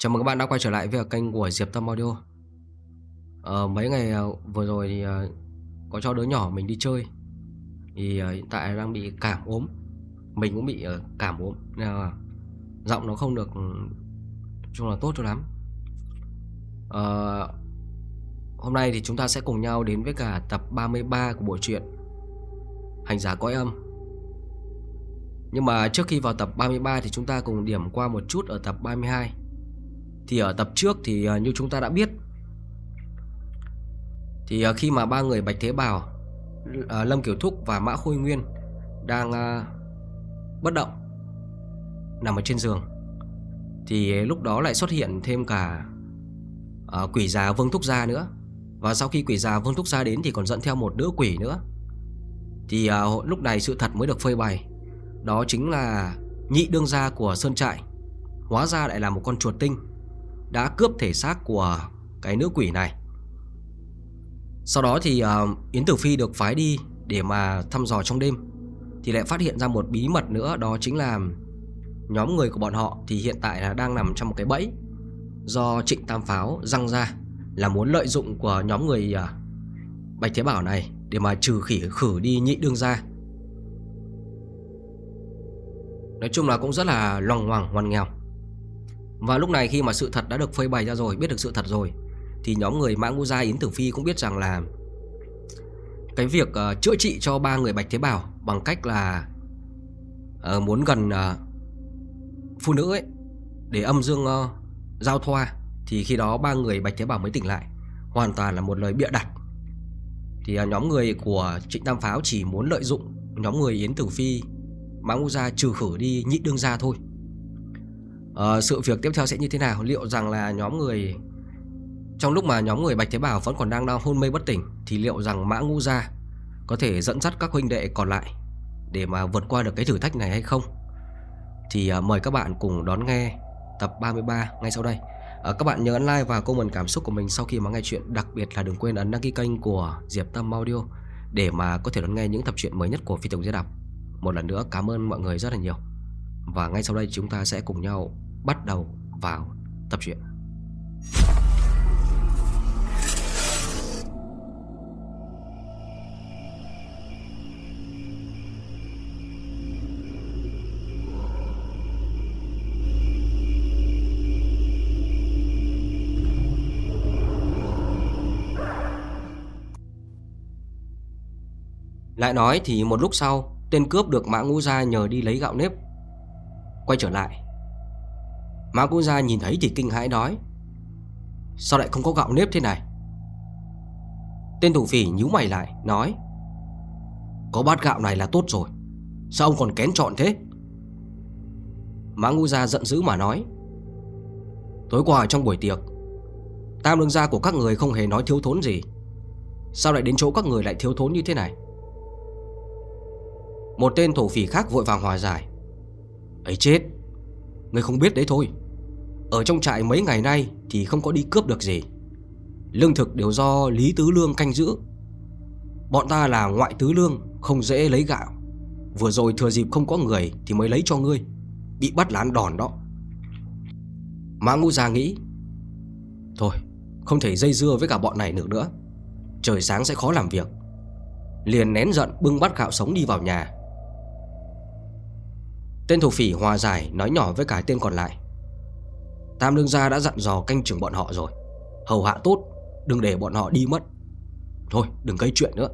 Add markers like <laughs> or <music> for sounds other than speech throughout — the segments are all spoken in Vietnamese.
Chào mừng các bạn đã quay trở lại với kênh của Diệp Tâm Audio. À, Mấy ngày ờ, vừa rồi thì ờ, có cho đứa nhỏ mình đi chơi. Thì hiện tại đang bị cảm ốm. Mình cũng bị cảm ốm Nên là giọng nó không được ừ, chung là tốt cho lắm. À, Hôm nay thì chúng ta sẽ cùng nhau đến với cả tập 33 của bộ truyện Hành giả cõi âm. Nhưng mà trước khi vào tập 33 thì chúng ta cùng điểm qua một chút ở tập 32 thì ở tập trước thì ờ, như chúng ta đã biết, Thì ờ, khi mà ba người Bạch Thế Bảo ờ, Lâm Kiểu Thúc và Mã Khôi Nguyên Đang bất động, Nằm ở trên giường, Thì lúc đó lại xuất hiện thêm cả Quỷ già Vương Thúc Gia nữa. Và sau khi quỷ già Vương Thúc Gia đến Thì còn dẫn theo một nữ quỷ nữa. Thì lúc này sự thật mới được phơi bày. Đó chính là Nhị đương gia của Sơn Trại, Hóa ra lại là một con chuột tinh đã cướp thể xác của cái nữ quỷ này. Sau đó thì uh, Yến Tử Phi được phái đi để mà thăm dò trong đêm thì lại phát hiện ra một bí mật nữa đó chính là nhóm người của bọn họ thì hiện tại là đang nằm trong một cái bẫy do Trịnh Tam Pháo răng ra là muốn lợi dụng của nhóm người uh, Bạch Thế Bảo này để mà trừ khỉ khử đi nhị đương gia. Nói chung là cũng rất là loằng ngoằng ngoằn nghèo. Và lúc này khi mà sự thật đã được phơi bày ra rồi Biết được sự thật rồi Thì nhóm người Mã Ngũ Gia Yến Tử Phi cũng biết rằng là Cái việc uh, chữa trị cho ba người Bạch Thế Bảo Bằng cách là uh, Muốn gần uh, Phụ nữ ấy Để âm dương uh, giao thoa Thì khi đó ba người Bạch Thế Bảo mới tỉnh lại. Hoàn toàn là một lời bịa đặt. Thì uh, nhóm người của Trịnh Tam Pháo Chỉ muốn lợi dụng nhóm người Yến Tử Phi Mã Ngũ Gia trừ khử đi nhị đương gia thôi. Ờ, sự việc tiếp theo sẽ như thế nào? Liệu rằng là nhóm người trong lúc mà nhóm người Bạch tế bào vẫn còn đang đang hôn mê bất tỉnh thì liệu rằng Mã Ngũ Gia có thể dẫn dắt các huynh đệ còn lại để mà vượt qua được cái thử thách này hay không? Thì uh, mời các bạn cùng đón nghe tập 33 ngay sau đây. Uh, các bạn nhớ ấn like và comment cảm xúc của mình sau khi mà nghe chuyện, đặc biệt là đừng quên ấn đăng ký kênh của Diệp Tâm Audio để mà có thể đón nghe những tập truyện mới nhất của Phi Tùng Giết Đọc. Một lần nữa cảm ơn mọi người rất là nhiều. Và ngay sau đây chúng ta sẽ cùng nhau bắt đầu vào tập truyện. Lại nói thì một lúc sau, Tên cướp được Mã Ngũ Gia nhờ đi lấy gạo nếp, Quay trở lại Mã Ngũ Gia nhìn thấy thì kinh hãi nói, Sao lại không có gạo nếp thế này? Tên thủ phỉ nhíu mày lại, Nói, Có bát gạo này là tốt rồi, Sao ông còn kén chọn thế? Mã Ngũ Gia giận dữ mà nói, Tối qua trong buổi tiệc, Tam lương gia của các người không hề nói thiếu thốn gì, Sao lại đến chỗ các người lại thiếu thốn như thế này? Một tên thổ phỉ khác vội vàng hòa giải, ấy chết Ngươi không biết đấy thôi. Ở trong trại mấy ngày nay Thì không có đi cướp được gì. Lương thực đều do Lý Tứ Lương canh giữ. Bọn ta là ngoại tứ lương, Không dễ lấy gạo. Vừa rồi thừa dịp không có người Thì mới lấy cho ngươi. Bị bắt lán đòn đó. Mã Ngũ Gia nghĩ, Thôi, không thể dây dưa với cả bọn này nữa nữa. Trời sáng sẽ khó làm việc. Liền nén giận bưng bát gạo sống đi vào nhà. Tên thủ phỉ hòa giải nói nhỏ với cả tên còn lại. Tam Lương gia đã dặn dò canh chừng bọn họ rồi. Hầu hạ tốt, Đừng để bọn họ đi mất. Thôi, đừng gây chuyện nữa.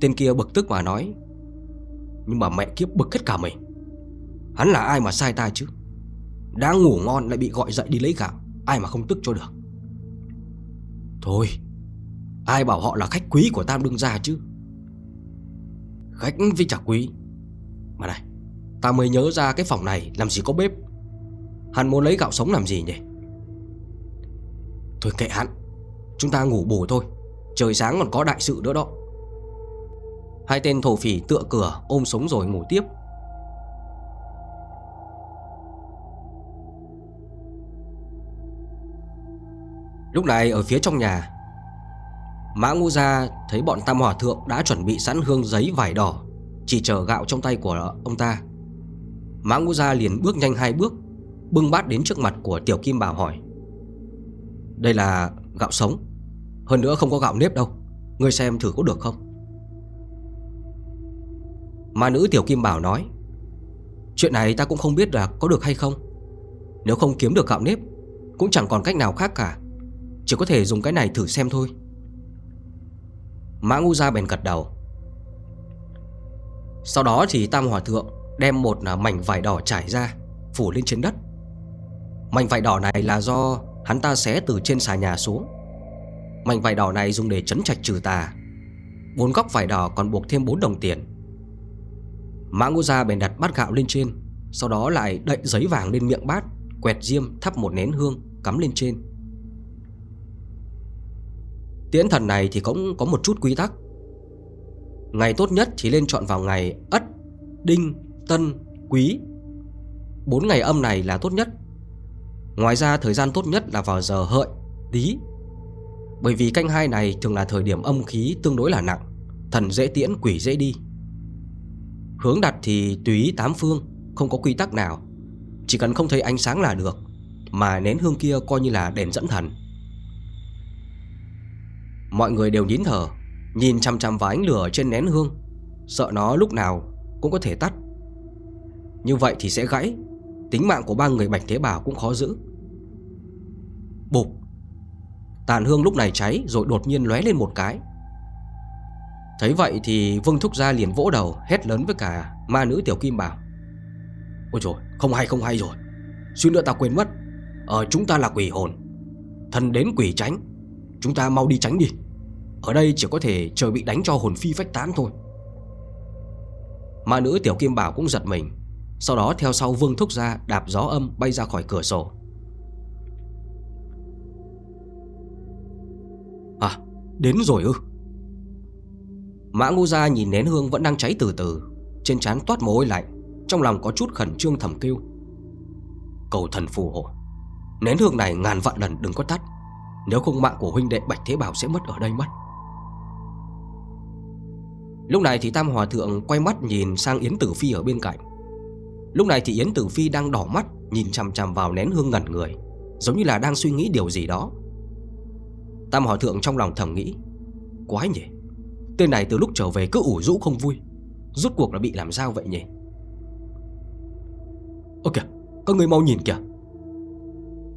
Tên kia bực tức mà nói, Nhưng mà mẹ kiếp bực hết cả mình. Hắn là ai mà sai ta chứ? Đang ngủ ngon lại bị gọi dậy đi lấy gạo, Ai mà không tức cho được? Thôi, Ai bảo họ là khách quý của Tam Đương Gia chứ? Khách vì chả quý. Mà này, Ta mới nhớ ra cái phòng này làm gì có bếp. Hắn muốn lấy gạo sống làm gì nhỉ? Thôi kệ hắn, Chúng ta ngủ bù thôi, Trời sáng còn có đại sự nữa đó. Hai tên thổ phỉ tựa cửa, ôm sống rồi ngủ tiếp. Lúc này ở phía trong nhà, Mã Ngũ Gia thấy bọn Tam Hòa Thượng đã chuẩn bị sẵn hương giấy vải đỏ, Chỉ chờ gạo trong tay của ông ta. Mã Ngũ Gia liền bước nhanh hai bước Bưng bát đến trước mặt của Tiểu Kim Bảo hỏi. Đây là gạo sống. Hơn nữa không có gạo nếp đâu. Ngươi xem thử có được không? Mà nữ Tiểu Kim Bảo nói. Chuyện này ta cũng không biết là có được hay không. Nếu không kiếm được gạo nếp, Cũng chẳng còn cách nào khác cả. Chỉ có thể dùng cái này thử xem thôi. Mã Ngu Gia bèn gật đầu. Sau đó thì Tam Hòa Thượng Đem một à, mảnh vải đỏ trải ra, Phủ lên trên đất. Mảnh vải đỏ này là do hắn ta xé từ trên xà nhà xuống. Mảnh vải đỏ này dùng để chấn trạch trừ tà. Bốn góc vải đỏ còn buộc thêm bốn đồng tiền. Mã ngũ gia bèn đặt bát gạo lên trên Sau đó lại đậy giấy vàng lên miệng bát Quẹt diêm thắp một nén hương Cắm lên trên. Tiễn thần này thì cũng có một chút quy tắc. Ngày tốt nhất thì lên chọn vào ngày Ất, Đinh, Tân, Quý. Bốn ngày âm này là tốt nhất. Ngoài ra thời gian tốt nhất là vào giờ hợi, tí. Bởi vì canh hai này thường là thời điểm âm khí tương đối là nặng Thần dễ tiễn quỷ dễ đi. Hướng đặt thì tùy tám phương Không có quy tắc nào. Chỉ cần không thấy ánh sáng là được Mà nén hương kia coi như là đèn dẫn thần. Mọi người đều nhín thở Nhìn chăm chăm vào ánh lửa trên nén hương Sợ nó lúc nào cũng có thể tắt. Như vậy thì sẽ gãy. Tính mạng của ba người Bạch Thế Bảo cũng khó giữ. Bụp. Tàn hương lúc này cháy rồi đột nhiên lóe lên một cái. Thấy vậy thì Vương Thúc Gia liền vỗ đầu, Hét lớn với cả ma nữ Tiểu Kim Bảo, Ôi trời không hay không hay rồi. Xuyên nữa ta quên mất. Ờ chúng ta là quỷ hồn. Thần đến quỷ tránh. Chúng ta mau đi tránh đi. Ở đây chỉ có thể chờ bị đánh cho hồn phi phách tán thôi. Ma nữ Tiểu Kim Bảo cũng giật mình. Sau đó theo sau Vương Thúc ra, Đạp gió âm bay ra khỏi cửa sổ. À đến rồi ư? Mã Ngô Gia nhìn nén hương vẫn đang cháy từ từ, Trên trán toát mồ hôi lạnh, Trong lòng có chút khẩn trương thầm kêu. Cầu thần phù hộ, Nén hương này ngàn vạn lần đừng có tắt, Nếu không mạng của huynh đệ Bạch Thế Bảo sẽ mất ở đây mất. Lúc này thì Tam Hòa Thượng quay mắt nhìn sang Yến Tử Phi ở bên cạnh. Lúc này thì Yến Tử Phi đang đỏ mắt, Nhìn chằm chằm vào nén hương ngẩn người, Giống như là đang suy nghĩ điều gì đó. Tam Hòa Thượng trong lòng thầm nghĩ, Quái nhỉ, Tên này từ lúc trở về cứ ủ rũ không vui, Rốt cuộc là bị làm sao vậy nhỉ? Ơ kìa, Các người mau nhìn kìa.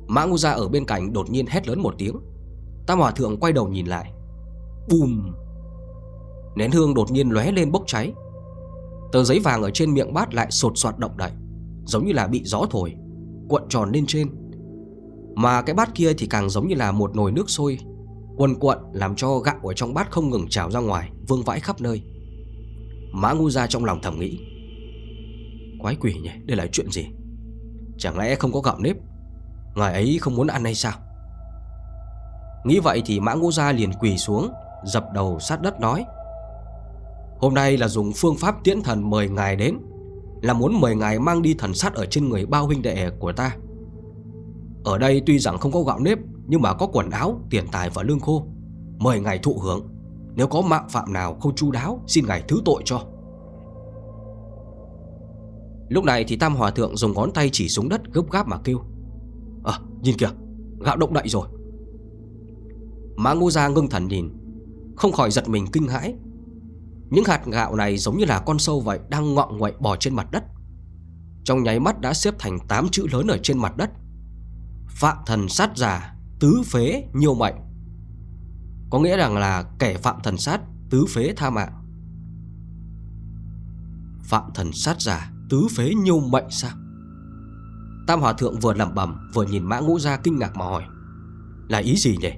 Mã Ngu Gia ở bên cạnh đột nhiên hét lớn một tiếng. Tam Hòa Thượng quay đầu nhìn lại. Bùm! Nén hương đột nhiên lóe lên bốc cháy. Tờ giấy vàng ở trên miệng bát lại sột soạt động đậy, Giống như là bị gió thổi, Cuộn tròn lên trên. Mà cái bát kia thì càng giống như là một nồi nước sôi, Quần cuộn làm cho gạo ở trong bát không ngừng trào ra ngoài, Vương vãi khắp nơi. Mã ngu ra trong lòng thầm nghĩ, Quái quỷ nhỉ, Đây là chuyện gì? Chẳng lẽ không có gạo nếp? Ngài ấy không muốn ăn hay sao? Nghĩ vậy thì mã ngũ gia liền quỳ xuống, Dập đầu sát đất nói Hôm nay là dùng phương pháp tiễn thần mời ngài đến Là muốn mời ngài mang đi thần sát ở trên người bao huynh đệ của ta. Ở đây tuy rằng không có gạo nếp Nhưng mà có quần áo, tiền tài và lương khô. Mời ngài thụ hưởng. Nếu có mạng phạm nào không chu đáo Xin ngài thứ tội cho. Lúc này thì Tam Hòa Thượng dùng ngón tay chỉ xuống đất gấp gáp mà kêu. À nhìn kìa Gạo động đậy rồi. Mã Ngô Gia ngưng thần nhìn Không khỏi giật mình kinh hãi. Những hạt gạo này giống như là con sâu vậy Đang ngọ nguậy bò trên mặt đất. Trong nháy mắt đã xếp thành 8 chữ lớn ở trên mặt đất. Phạm thần sát giả Tứ phế nhiều mệnh. Có nghĩa rằng là kẻ phạm thần sát, Tứ phế tha mạng. Phạm thần sát giả Tứ phế nhiều mệnh sao? Tam Hòa Thượng vừa lẩm bẩm, Vừa nhìn Mã Ngũ Gia kinh ngạc mà hỏi, Là ý gì nhỉ?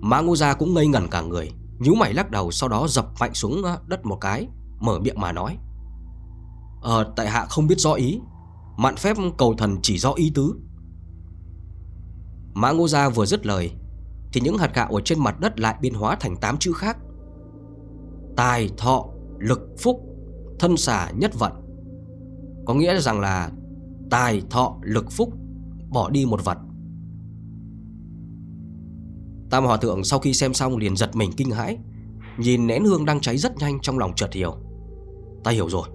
Mã Ngũ Gia cũng ngây ngẩn cả người nhíu mày lắc đầu sau đó dập mạnh xuống ờ, đất một cái Mở miệng mà nói. Ờ tại hạ không biết rõ ý. Mạn phép cầu thần chỉ rõ ý tứ. Mã Ngô Gia vừa dứt lời Thì những hạt gạo ở trên mặt đất lại biến hóa thành 8 chữ khác. Tài, thọ, lực, phúc, thân xả, nhất vận. Có nghĩa rằng là Tài, thọ, lực, phúc Bỏ đi một vật. Tam Hòa Thượng sau khi xem xong liền giật mình kinh hãi. Nhìn nén hương đang cháy rất nhanh trong lòng chợt hiểu. Ta hiểu rồi.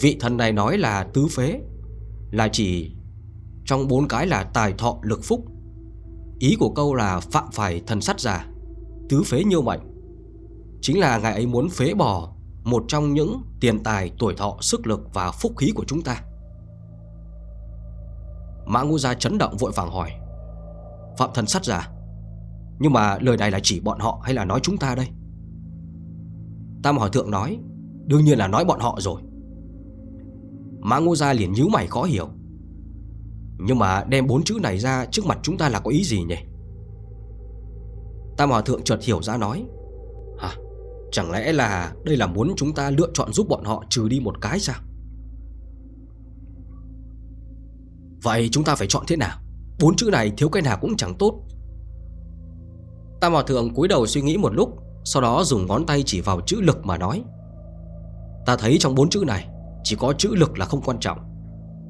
Vị thần này nói là tứ phế Là chỉ trong bốn cái là tài thọ lực phúc. Ý của câu là phạm phải thần sắt giả Tứ phế nhiêu mệnh Chính là ngài ấy muốn phế bỏ Một trong những tiền tài, tuổi thọ, sức lực và phúc khí của chúng ta. Mã Ngũ Gia chấn động vội vàng hỏi Phạm thần sắt giả nhưng mà lời này là chỉ bọn họ hay là nói chúng ta đây? Tam Hỏi Thượng nói, Đương nhiên là nói bọn họ rồi. Mã Ngô Gia liền nhíu mày khó hiểu. Nhưng mà đem bốn chữ này ra trước mặt chúng ta là có ý gì nhỉ? Tam Hòa Thượng chợt hiểu ra nói, Hả? Chẳng lẽ là đây là muốn chúng ta lựa chọn giúp bọn họ trừ đi một cái sao? Vậy chúng ta phải chọn thế nào? Bốn chữ này thiếu cái nào cũng chẳng tốt. Tam Hòa Thượng cúi đầu suy nghĩ một lúc Sau đó dùng ngón tay chỉ vào chữ lực mà nói. Ta thấy trong bốn chữ này Chỉ có chữ lực là không quan trọng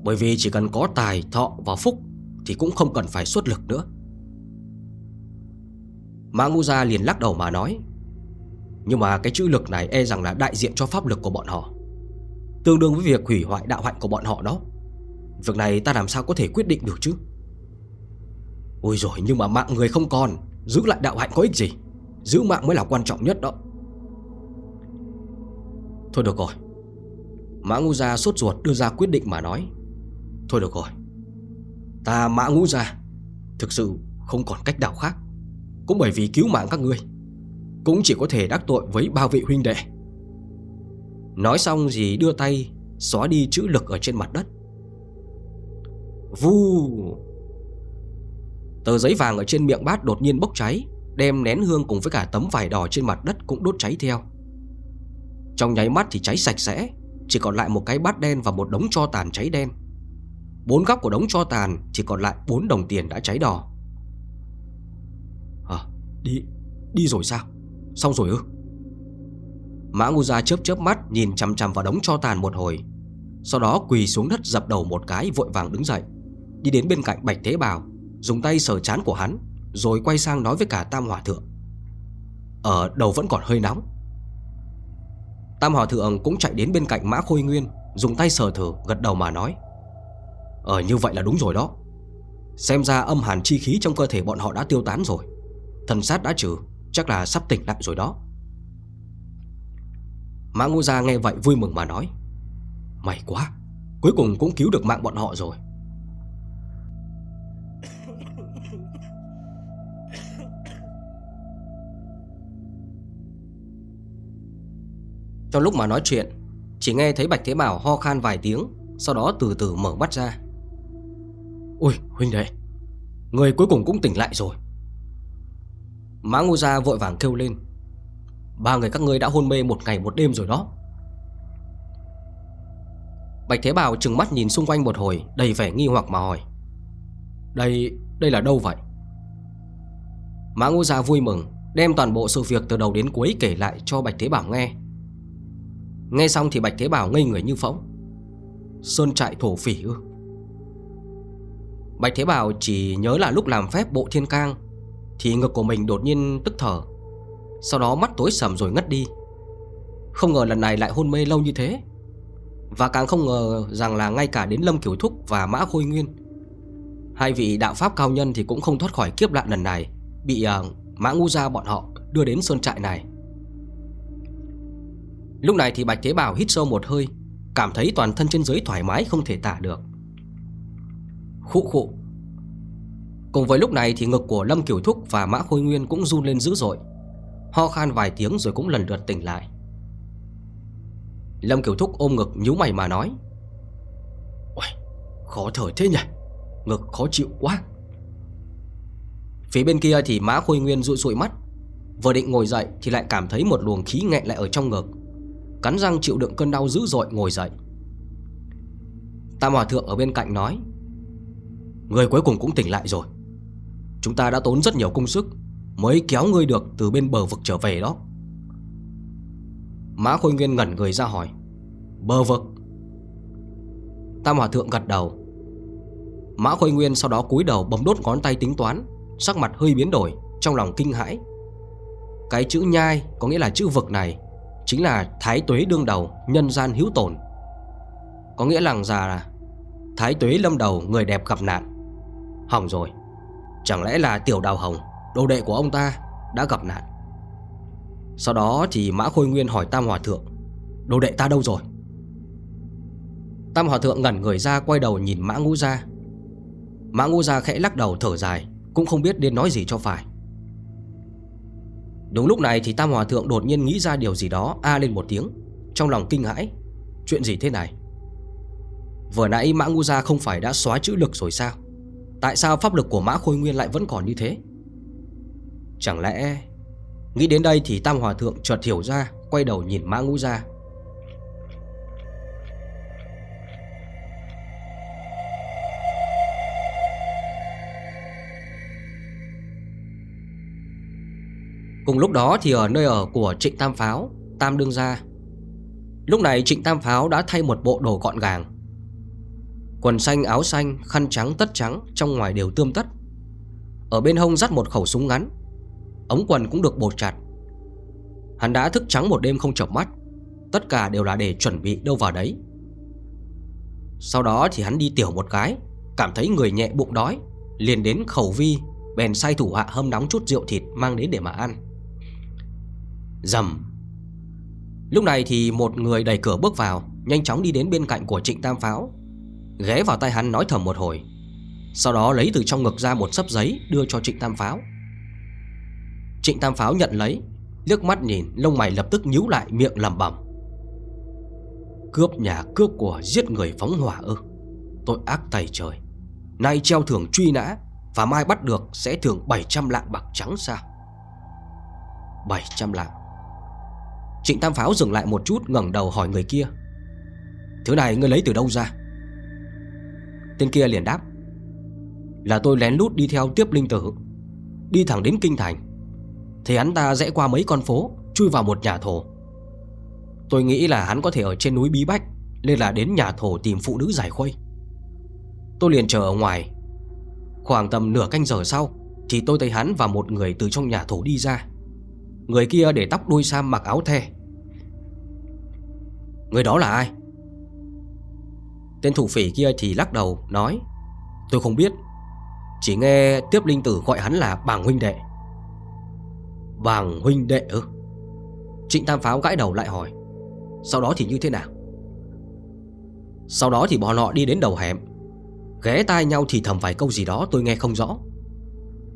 Bởi vì chỉ cần có tài, thọ và phúc Thì cũng không cần phải xuất lực nữa. Mã Ngu Gia liền lắc đầu mà nói Nhưng mà cái chữ lực này e rằng là đại diện cho pháp lực của bọn họ Tương đương với việc hủy hoại đạo hạnh của bọn họ đó. Việc này ta làm sao có thể quyết định được chứ? Ôi rồi nhưng mà mạng người không còn Giữ lại đạo hạnh có ích gì? Giữ mạng mới là quan trọng nhất đó. Thôi được rồi. Mã Ngũ Gia sốt ruột đưa ra quyết định mà nói. Thôi được rồi. Ta Mã Ngũ Gia Thực sự không còn cách nào khác. Cũng bởi vì cứu mạng các ngươi, Cũng chỉ có thể đắc tội với bao vị huynh đệ. Nói xong gì đưa tay Xóa đi chữ lực ở trên mặt đất. Vu Tờ giấy vàng ở trên miệng bát đột nhiên bốc cháy, Đem nén hương cùng với cả tấm vải đỏ trên mặt đất cũng đốt cháy theo. Trong nháy mắt thì cháy sạch sẽ, Chỉ còn lại một cái bát đen và một đống cho tàn cháy đen. Bốn góc của đống cho tàn, Chỉ còn lại bốn đồng tiền đã cháy đỏ. À đi Đi rồi sao? Xong rồi ư? Mã Ngu Gia chớp chớp mắt, Nhìn chằm chằm vào đống cho tàn một hồi. Sau đó quỳ xuống đất dập đầu một cái, Vội vàng đứng dậy. Đi đến bên cạnh Bạch Thế Bảo. Dùng tay sờ chán của hắn, Rồi quay sang nói với cả Tam Hòa Thượng. Ở đầu vẫn còn hơi nóng. Tam Hòa Thượng cũng chạy đến bên cạnh Mã Khôi Nguyên, Dùng tay sờ thử, gật đầu mà nói Ờ như vậy là đúng rồi đó. Xem ra âm hàn chi khí trong cơ thể bọn họ đã tiêu tán rồi. Thần sát đã trừ, Chắc là sắp tỉnh lại rồi đó. Mã Ngô Gia nghe vậy vui mừng mà nói, May quá, Cuối cùng cũng cứu được mạng bọn họ rồi. Trong lúc mà nói chuyện Chỉ nghe thấy Bạch Thế Bảo ho khan vài tiếng Sau đó từ từ mở mắt ra. Ôi huynh đệ Người cuối cùng cũng tỉnh lại rồi. Mã Ngô Gia vội vàng kêu lên. Ba người các ngươi đã hôn mê một ngày một đêm rồi đó. Bạch Thế Bảo trừng mắt nhìn xung quanh một hồi Đầy vẻ nghi hoặc mà hỏi. Đây, đây là đâu vậy? Mã Ngô Gia vui mừng Đem toàn bộ sự việc từ đầu đến cuối kể lại cho Bạch Thế Bảo nghe Nghe xong thì Bạch Thế Bảo ngây người như phóng Sơn trại thổ phỉ ư? Bạch Thế Bảo chỉ nhớ là lúc làm phép bộ thiên cang Thì ngực của mình đột nhiên tức thở. Sau đó mắt tối sầm rồi ngất đi. Không ngờ lần này lại hôn mê lâu như thế. Và càng không ngờ rằng là ngay cả đến Lâm Kiểu Thúc và Mã Khôi Nguyên Hai vị đạo pháp cao nhân thì cũng không thoát khỏi kiếp nạn lần này Bị uh, Mã Ngu Gia bọn họ đưa đến sơn trại này. Lúc này thì Bạch Thế Bảo hít sâu một hơi Cảm thấy toàn thân trên dưới thoải mái không thể tả được. Khụ khụ. Cùng với lúc này thì ngực của Lâm Kiều Thúc và Mã Khôi Nguyên cũng run lên dữ dội. Ho khan vài tiếng rồi cũng lần lượt tỉnh lại. Lâm Kiều Thúc ôm ngực nhíu mày mà nói Ôi, khó thở thế nhỉ? Ngực khó chịu quá. Phía bên kia thì Mã Khôi Nguyên rụi rụi mắt. Vừa định ngồi dậy thì lại cảm thấy một luồng khí nghẹn lại ở trong ngực. Cắn răng chịu đựng cơn đau dữ dội ngồi dậy. Tam Hòa Thượng ở bên cạnh nói, Người cuối cùng cũng tỉnh lại rồi. Chúng ta đã tốn rất nhiều công sức Mới kéo ngươi được từ bên bờ vực trở về đó. Mã Khôi Nguyên ngẩn người ra hỏi, Bờ vực? Tam Hòa Thượng gật đầu. Mã Khôi Nguyên sau đó cúi đầu bấm đốt ngón tay tính toán, Sắc mặt hơi biến đổi, Trong lòng kinh hãi. Cái chữ nhai có nghĩa là chữ vực này Chính là thái tuế đương đầu, Nhân gian hữu tổn Có nghĩa làng già là Thái tuế lâm đầu, người đẹp gặp nạn. Hỏng rồi. Chẳng lẽ là tiểu đào hồng, Đồ đệ của ông ta, đã gặp nạn? Sau đó thì Mã Khôi Nguyên hỏi Tam Hòa Thượng, Đồ đệ ta đâu rồi? Tam Hòa Thượng ngẩn người ra, quay đầu nhìn Mã Ngũ Gia. Mã Ngũ Gia khẽ lắc đầu, thở dài, Cũng không biết nên nói gì cho phải. Đúng lúc này thì Tam Hòa Thượng đột nhiên nghĩ ra điều gì đó, A lên một tiếng. Trong lòng kinh hãi, Chuyện gì thế này? Vừa nãy Mã Ngũ Gia không phải đã xóa chữ lực rồi sao? Tại sao pháp lực của Mã Khôi Nguyên lại vẫn còn như thế? Chẳng lẽ, Nghĩ đến đây thì Tam Hòa Thượng chợt hiểu ra, Quay đầu nhìn Mã Ngũ Gia. Cùng lúc đó thì ở nơi ở của Trịnh Tam Pháo, Tam Đương Gia. Lúc này Trịnh Tam Pháo đã thay một bộ đồ gọn gàng. Quần xanh, áo xanh, Khăn trắng tất trắng, Trong ngoài đều tươm tất. Ở bên hông dắt một khẩu súng ngắn. Ống quần cũng được bột chặt. Hắn đã thức trắng một đêm không chợp mắt. Tất cả đều là để chuẩn bị đâu vào đấy. Sau đó thì hắn đi tiểu một cái, Cảm thấy người nhẹ bụng đói, Liền đến khẩu vi, Bèn sai thủ hạ hâm nóng chút rượu thịt Mang đến để mà ăn. Dầm. Lúc này thì một người đẩy cửa bước vào, Nhanh chóng đi đến bên cạnh của trịnh tam pháo. Ghé vào tay hắn nói thầm một hồi, Sau đó lấy từ trong ngực ra một sấp giấy Đưa cho trịnh tam pháo. Trịnh tam pháo nhận lấy, Liếc mắt nhìn, lông mày lập tức nhíu lại, miệng lầm bẩm. Cướp nhà cướp của giết người phóng hỏa ư? Tội ác tày trời. Nay treo thưởng truy nã, Và mai bắt được sẽ thưởng 700 lạng bạc trắng sao? 700 lạng. Trịnh Tam Pháo dừng lại một chút, ngẩng đầu hỏi người kia. Thứ này, ngươi lấy từ đâu ra? Tên kia liền đáp. Là tôi lén lút đi theo tiếp linh tử, Đi thẳng đến Kinh Thành. Thì hắn ta rẽ qua mấy con phố, Chui vào một nhà thổ. Tôi nghĩ là hắn có thể ở trên núi Bí Bách, Nên là đến nhà thổ tìm phụ nữ giải khuây. Tôi liền chờ ở ngoài. Khoảng tầm nửa canh giờ sau, Thì tôi thấy hắn và một người từ trong nhà thổ đi ra. Người kia để tóc đuôi sam mặc áo the. Người đó là ai? Tên thủ phỉ kia thì lắc đầu, nói, Tôi không biết. Chỉ nghe tiếp linh tử gọi hắn là bàng huynh đệ. Bàng huynh đệ ư? Trịnh Tam Pháo gãi đầu lại hỏi, Sau đó thì như thế nào? Sau đó thì bọn họ đi đến đầu hẻm, Ghé tai nhau thì thầm vài câu gì đó tôi nghe không rõ.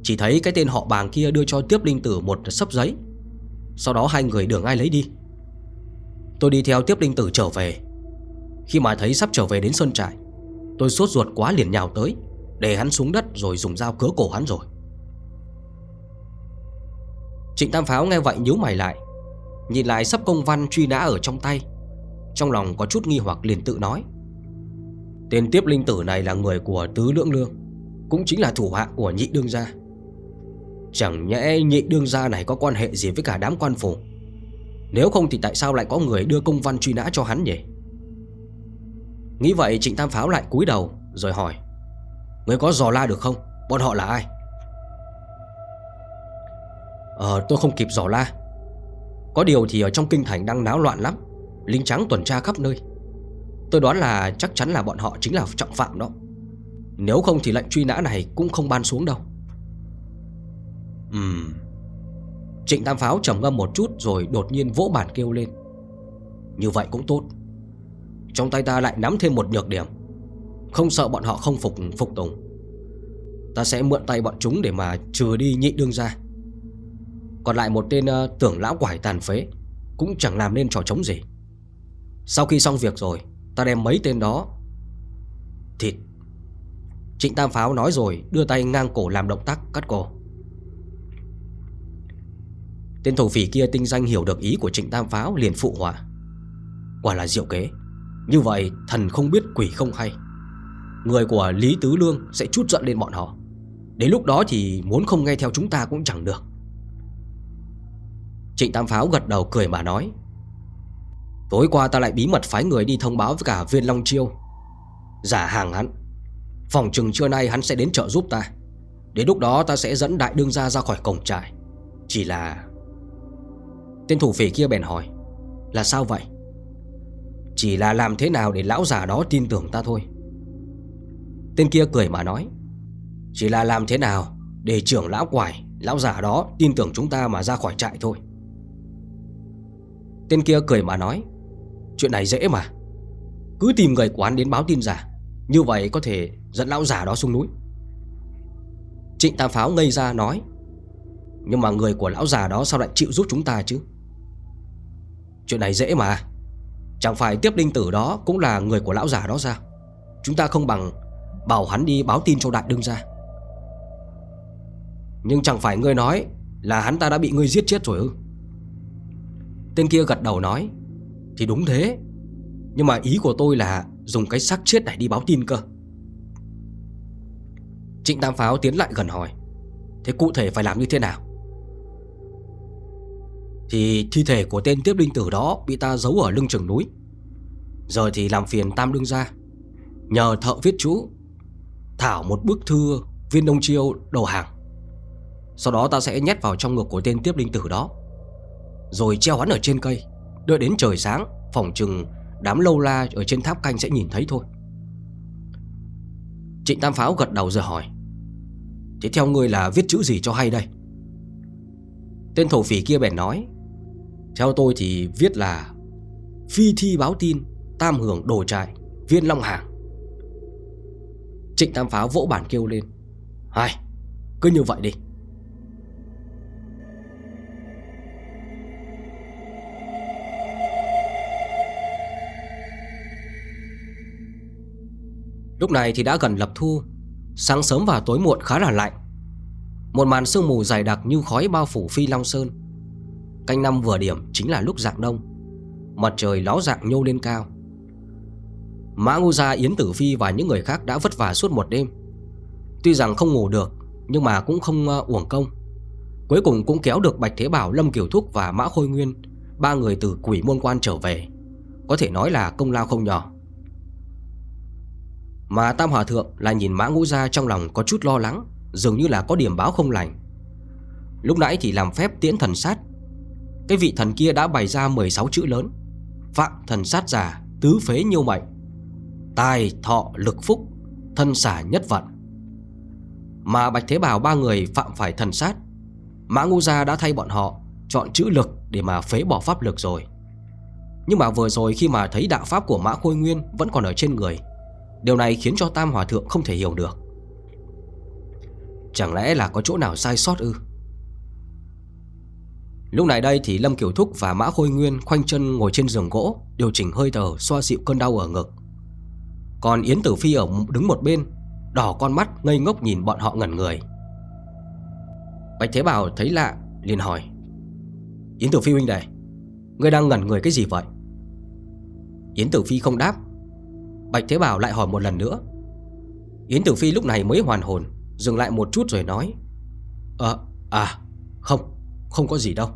Chỉ thấy cái tên họ bàng kia đưa cho tiếp linh tử một sấp giấy sau đó hai người đường ai lấy đi? Tôi đi theo tiếp linh tử trở về. Khi mà thấy sắp trở về đến sơn trại, Tôi sốt ruột quá liền nhào tới, Để hắn xuống đất rồi dùng dao cứa cổ hắn rồi. Trịnh Tam Pháo nghe vậy nhíu mày lại, Nhìn lại sắp công văn truy nã ở trong tay, Trong lòng có chút nghi hoặc liền tự nói. Tên tiếp linh tử này là người của Tứ Lưỡng Lương, Cũng chính là thủ hạ của nhị đương gia. Chẳng nhẽ nhị đương gia này có quan hệ gì với cả đám quan phủ? Nếu không thì tại sao lại có người đưa công văn truy nã cho hắn nhỉ? Nghĩ vậy, Trịnh Tam Pháo lại cúi đầu, Rồi hỏi, Người có dò la được không? Bọn họ là ai? Ờ tôi không kịp dò la. Có điều thì ở trong kinh thành đang náo loạn lắm, Lính trắng tuần tra khắp nơi. Tôi đoán là chắc chắn là bọn họ chính là trọng phạm đó. Nếu không thì lệnh truy nã này cũng không ban xuống đâu. Ừm Trịnh Tam Pháo trầm ngâm một chút Rồi đột nhiên vỗ bàn kêu lên. Như vậy cũng tốt. Trong tay ta lại nắm thêm một nhược điểm. Không sợ bọn họ không phục phục tùng. Ta sẽ mượn tay bọn chúng để mà trừ đi nhị đương ra Còn lại một tên uh, tưởng lão quải tàn phế Cũng chẳng làm nên trò trống gì. Sau khi xong việc rồi Ta đem mấy tên đó. Thịt. Trịnh Tam Pháo nói rồi Đưa tay ngang cổ làm động tác cắt cổ. Tên thổ phỉ kia tinh danh hiểu được ý của trịnh tam pháo liền phụ họa. Quả là diệu kế. Như vậy, thần không biết quỷ không hay. Người của Lý Tứ Lương sẽ chút giận lên bọn họ. Đến lúc đó thì muốn không nghe theo chúng ta cũng chẳng được. Trịnh Tam Pháo gật đầu cười mà nói, Tối qua ta lại bí mật phái người đi thông báo với cả viên Long Chiêu. Giả hàng hắn. Phòng trừng trưa nay hắn sẽ đến trợ giúp ta. Đến lúc đó ta sẽ dẫn đại đương gia ra khỏi cổng trại. Chỉ là Tên thủ phỉ kia bèn hỏi, Là sao vậy? Chỉ là làm thế nào để lão già đó tin tưởng ta thôi? Tên kia cười mà nói, Chỉ là làm thế nào Để trưởng lão quải, Lão già đó tin tưởng chúng ta mà ra khỏi trại thôi. Tên kia cười mà nói, Chuyện này dễ mà. Cứ tìm người quán đến báo tin giả, Như vậy có thể dẫn lão giả đó xuống núi. Trịnh Tam Pháo ngây ra nói, Nhưng mà người của lão già đó sao lại chịu giúp chúng ta chứ? Chuyện này dễ mà. Chẳng phải tiếp linh tử đó cũng là người của lão già đó sao? Chúng ta không bằng Bảo hắn đi báo tin cho đại đương ra. Nhưng chẳng phải ngươi nói Là hắn ta đã bị ngươi giết chết rồi ư? Tên kia gật đầu nói, Thì đúng thế. Nhưng mà ý của tôi là Dùng cái xác chết này đi báo tin cơ. Trịnh Tam Pháo tiến lại gần hỏi, Thế cụ thể phải làm như thế nào? Thì thi thể của tên tiếp linh tử đó Bị ta giấu ở lưng chừng núi. Giờ thì làm phiền Tam đương ra Nhờ thợ viết chú Thảo một bức thư viên đông chiêu đầu hàng. Sau đó ta sẽ nhét vào trong ngực của tên tiếp linh tử đó. Rồi treo hắn ở trên cây, Đợi đến trời sáng Phòng chừng đám lâu la ở trên tháp canh sẽ nhìn thấy thôi. Trịnh Tam Pháo gật đầu rồi hỏi, Thế theo ngươi là viết chữ gì cho hay đây? Tên thổ phỉ kia bèn nói theo tôi thì viết là Phi thi báo tin, Tam hưởng đồ trại, Viên Long Hàng. Trịnh Tam Pháo vỗ bản kêu lên. Hai Cứ như vậy đi. Lúc này thì đã gần lập thu, Sáng sớm và tối muộn khá là lạnh. Một màn sương mù dày đặc như khói bao phủ phi Long Sơn. Canh năm vừa điểm chính là lúc dạng đông. Mặt trời ló dạng nhô lên cao. Mã Ngô Gia Yến Tử Phi và những người khác đã vất vả suốt một đêm. Tuy rằng không ngủ được Nhưng mà cũng không uh, uổng công. Cuối cùng cũng kéo được Bạch Thế Bảo, Lâm Kiều Thúc và Mã Khôi Nguyên Ba người từ quỷ môn quan trở về. Có thể nói là công lao không nhỏ. Mà Tam Hòa Thượng là nhìn Mã Ngũ Gia trong lòng có chút lo lắng Dường như là có điểm báo không lành. Lúc nãy thì làm phép tiễn thần sát cái vị thần kia đã bày ra 16 chữ lớn. Phạm thần sát giả Tứ phế nhiêu mệnh Tài, thọ, lực phúc Thân xả nhất vận. Mà Bạch Thế Bảo ba người phạm phải thần sát. Mã Ngu Gia đã thay bọn họ Chọn chữ lực để mà phế bỏ pháp lực rồi. Nhưng mà vừa rồi khi mà thấy đạo pháp của Mã Khôi Nguyên Vẫn còn ở trên người Điều này khiến cho Tam Hòa Thượng không thể hiểu được. Chẳng lẽ là có chỗ nào sai sót ư? Lúc này đây thì Lâm Kiều Thúc và Mã Khôi Nguyên khoanh chân ngồi trên giường gỗ Điều chỉnh hơi thở xoa dịu cơn đau ở ngực. Còn Yến Tử Phi ở đứng một bên Đỏ con mắt ngây ngốc nhìn bọn họ ngẩn người. Bạch Thế Bảo thấy lạ liền hỏi Yến Tử Phi huynh đệ Ngươi đang ngẩn người cái gì vậy? Yến Tử Phi không đáp. Bạch Thế Bảo lại hỏi một lần nữa Yến Tử Phi lúc này mới hoàn hồn Dừng lại một chút rồi nói Ờ, à, không, không có gì đâu.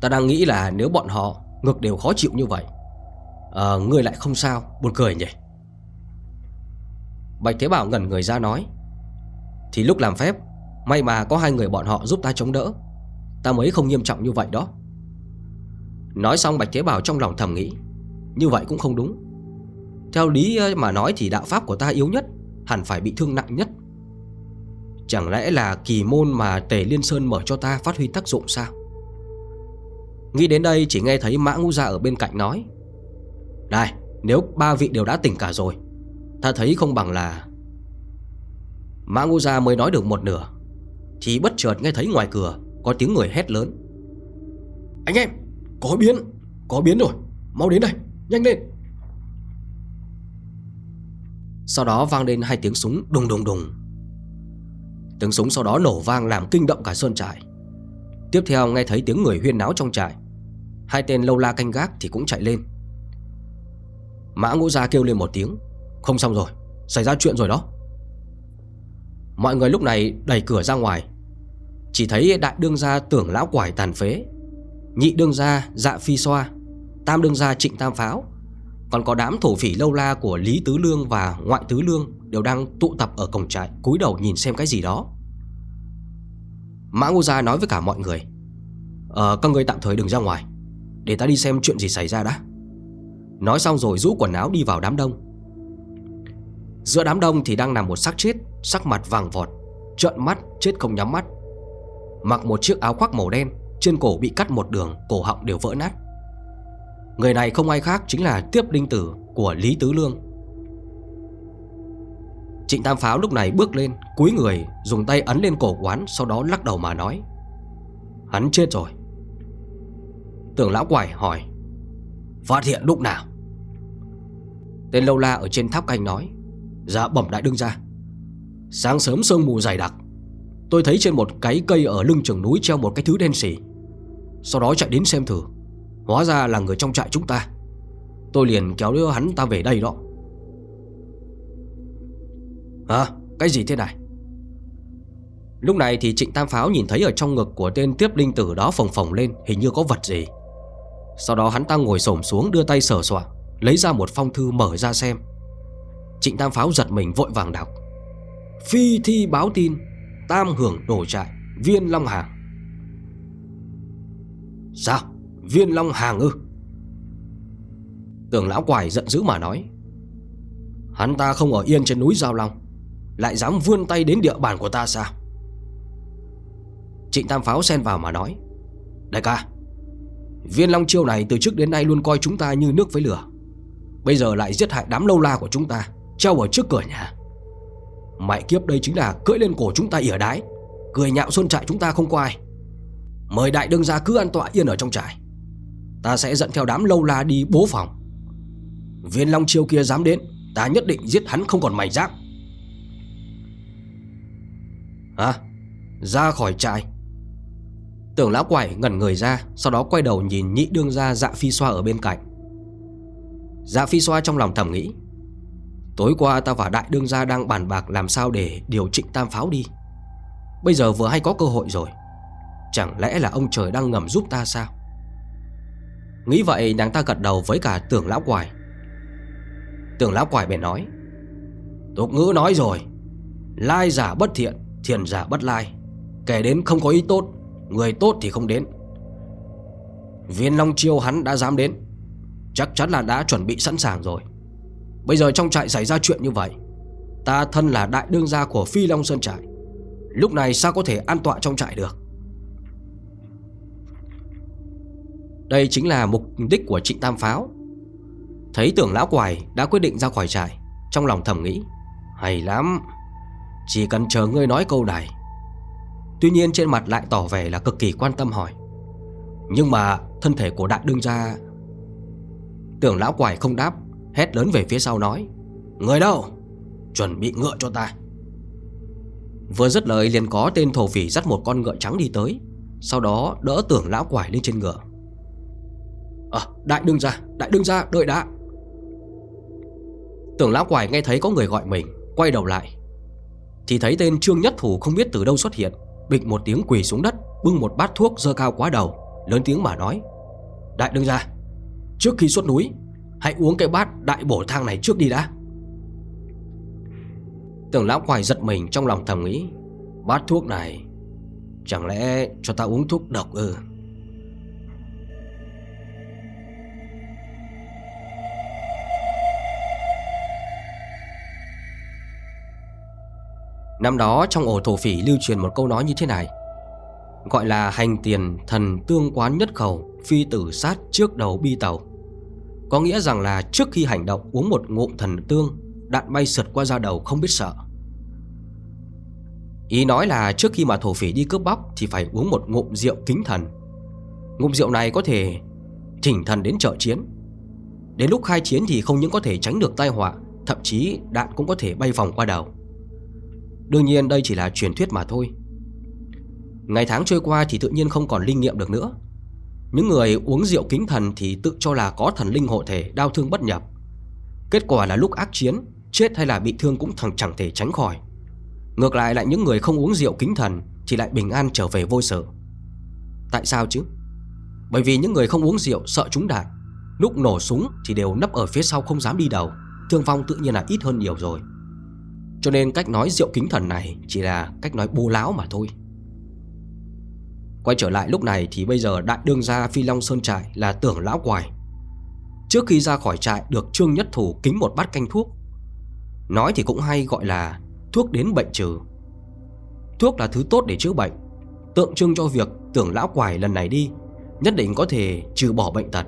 Ta đang nghĩ là nếu bọn họ ngược đều khó chịu như vậy à, Ngươi lại không sao, buồn cười nhỉ? Bạch Thế Bảo ngẩn người ra nói Thì lúc làm phép May mà có hai người bọn họ giúp ta chống đỡ Ta mới không nghiêm trọng như vậy đó. Nói xong Bạch Thế Bảo trong lòng thầm nghĩ Như vậy cũng không đúng. Theo lý ờ, mà nói thì đạo pháp của ta yếu nhất Hẳn phải bị thương nặng nhất. Chẳng lẽ là kỳ môn mà Tề Liên Sơn mở cho ta phát huy tác dụng sao? Nghĩ đến đây chỉ nghe thấy Mã Ngũ Gia ở bên cạnh nói. Này, nếu ba vị đều đã tỉnh cả rồi, Ta thấy không bằng là Mã Ngũ Gia mới nói được một nửa. Thì bất chợt nghe thấy ngoài cửa Có tiếng người hét lớn. Anh em, Có biến Có biến rồi. Mau đến đây, Nhanh lên. Sau đó vang lên hai tiếng súng đùng đùng đùng. Tiếng súng sau đó nổ vang làm kinh động cả sơn trại. Tiếp theo nghe thấy tiếng người huyên náo trong trại. Hai tên lâu la canh gác thì cũng chạy lên. Mã ngũ gia kêu lên một tiếng, Không xong rồi, Xảy ra chuyện rồi đó. Mọi người lúc này đẩy cửa ra ngoài. Chỉ thấy đại đương gia tưởng lão quải tàn phế, Nhị đương gia dạ phi xoa, Tam đương gia, trịnh tam pháo. Còn có đám thổ phỉ lâu la của Lý Tứ Lương và Ngoại Tứ Lương Đều đang tụ tập ở cổng trại, cúi đầu nhìn xem cái gì đó. Mã Ngô Gia nói với cả mọi người Ờ các người tạm thời đừng ra ngoài. Để ta đi xem chuyện gì xảy ra đã. Nói xong rồi rũ quần áo đi vào đám đông. Giữa đám đông thì đang nằm một xác chết, Sắc mặt vàng vọt, Trợn mắt, chết không nhắm mắt. Mặc một chiếc áo khoác màu đen, Trên cổ bị cắt một đường, Cổ họng đều vỡ nát. Người này không ai khác chính là tiếp đinh tử Của Lý Tứ Lương. Trịnh Tam Pháo lúc này bước lên, Cúi người, dùng tay ấn lên cổ quán, Sau đó lắc đầu mà nói, Hắn chết rồi. Tưởng lão quải hỏi, Phát hiện lúc nào? Tên lâu la ở trên tháp canh nói Dạ bẩm đại đương ra Sáng sớm sương mù dày đặc, Tôi thấy trên một cái cây ở lưng chừng núi treo một cái thứ đen xỉ Sau đó chạy đến xem thử, Hóa ra là người trong trại chúng ta. Tôi liền kéo đưa hắn ta về đây đó. Hả? cái gì thế này? Lúc này thì Trịnh Tam Pháo nhìn thấy ở trong ngực của tên tiếp linh tử đó phồng phồng lên, Hình như có vật gì. Sau đó hắn ta ngồi xổm xuống đưa tay sờ soạn Lấy ra một phong thư mở ra xem. Trịnh Tam Pháo giật mình vội vàng đọc. Phi thi báo tin, Tam hưởng đổ trại, Viên Long Hàng. Sao? Viên Long Hàng ư? Tưởng lão quài giận dữ mà nói. Hắn ta không ở yên trên núi Giao Long, Lại dám vươn tay đến địa bàn của ta sao? Trịnh Tam Pháo xen vào mà nói. Đại ca Viên Long Chiêu này từ trước đến nay luôn coi chúng ta như nước với lửa. Bây giờ lại giết hại đám lâu la của chúng ta, Treo ở trước cửa nhà. Mại kiếp đây chính là cưỡi lên cổ chúng ta ỉa đái, Cười nhạo xuân trại chúng ta không có ai. Mời đại đương gia cứ an tọa yên ở trong trại. Ta sẽ dẫn theo đám lâu la đi bố phòng. Viên Long Chiêu kia dám đến, Ta nhất định giết hắn không còn mảnh giáp. À Ra khỏi trại. Tưởng lão quải ngẩn người ra, Sau đó quay đầu nhìn nhị đương gia dạ phi xoa ở bên cạnh. Dạ phi xoa trong lòng thầm nghĩ, Tối qua ta và đại đương gia đang bàn bạc làm sao để điều chỉnh tam pháo đi. Bây giờ vừa hay có cơ hội rồi. Chẳng lẽ là ông trời đang ngầm giúp ta sao? Nghĩ vậy, nàng ta gật đầu với cả tưởng lão quải. Tưởng lão quải bèn nói, Tục ngữ nói rồi, Lai giả bất thiện, Thiền giả bất lai. Kẻ đến không có ý tốt Người tốt thì không đến. Viên Long Chiêu hắn đã dám đến. Chắc chắn là đã chuẩn bị sẵn sàng rồi. Bây giờ trong trại xảy ra chuyện như vậy, Ta thân là đại đương gia của Phi Long Sơn Trại. Lúc này sao có thể an tọa trong trại được? Đây chính là mục đích của trịnh Tam Pháo. Thấy tưởng lão quài đã quyết định ra khỏi trại, Trong lòng thầm nghĩ, Hay lắm, Chỉ cần chờ ngươi nói câu này Tuy nhiên trên mặt lại tỏ vẻ là cực kỳ quan tâm hỏi. Nhưng mà thân thể của đại đương gia, Tưởng lão quải không đáp, Hét lớn về phía sau nói, Người đâu? Chuẩn bị ngựa cho ta. Vừa dứt lời liền có tên thổ phỉ dắt một con ngựa trắng đi tới, Sau đó đỡ tưởng lão quải lên trên ngựa. À đại đương gia, Đại đương gia, đợi đã. Tưởng lão quải nghe thấy có người gọi mình, Quay đầu lại. Thì thấy tên Trương Nhất Thủ không biết từ đâu xuất hiện. Bịch một tiếng quỳ xuống đất, Bưng một bát thuốc dơ cao quá đầu, Lớn tiếng mà nói, Đại đương ra Trước khi xuất núi, Hãy uống cái bát đại bổ thang này trước đi đã. Tưởng lão quài giật mình trong lòng thầm nghĩ, Bát thuốc này, Chẳng lẽ cho ta uống thuốc độc ư? Năm đó trong ổ thổ phỉ lưu truyền một câu nói như thế này. Gọi là hành tiền thần tương quán nhất khẩu, Phi tử sát trước đầu bi tàu có nghĩa rằng là trước khi hành động uống một ngụm thần tương, Đạn bay sượt qua da đầu không biết sợ. Ý nói là trước khi mà thổ phỉ đi cướp bóc Thì phải uống một ngụm rượu kính thần. Ngụm rượu này có thể thỉnh thần đến trợ chiến. Đến lúc khai chiến thì không những có thể tránh được tai họa, Thậm chí đạn cũng có thể bay vòng qua đầu. Đương nhiên đây chỉ là truyền thuyết mà thôi. Ngày tháng trôi qua thì tự nhiên không còn linh nghiệm được nữa. Những người uống rượu kính thần thì tự cho là có thần linh hộ thể, đau thương bất nhập. Kết quả là lúc ác chiến, Chết hay là bị thương cũng thằng chẳng thể tránh khỏi. Ngược lại lại những người không uống rượu kính thần Thì lại bình an trở về vô sự Tại sao chứ? Bởi vì những người không uống rượu sợ trúng đạn Lúc nổ súng thì đều nấp ở phía sau không dám đi đầu. Thương vong tự nhiên là ít hơn nhiều rồi. Cho nên cách nói rượu kính thần này Chỉ là cách nói bô láo mà thôi. Quay trở lại lúc này thì bây giờ đại đương gia Phi Long Sơn Trại là tưởng lão quài. Trước khi ra khỏi trại được Trương Nhất Thủ kính một bát canh thuốc. Nói thì cũng hay gọi là thuốc đến bệnh trừ. Thuốc là thứ tốt để chữa bệnh, Tượng trưng cho việc tưởng lão quài lần này đi, Nhất định có thể trừ bỏ bệnh tật.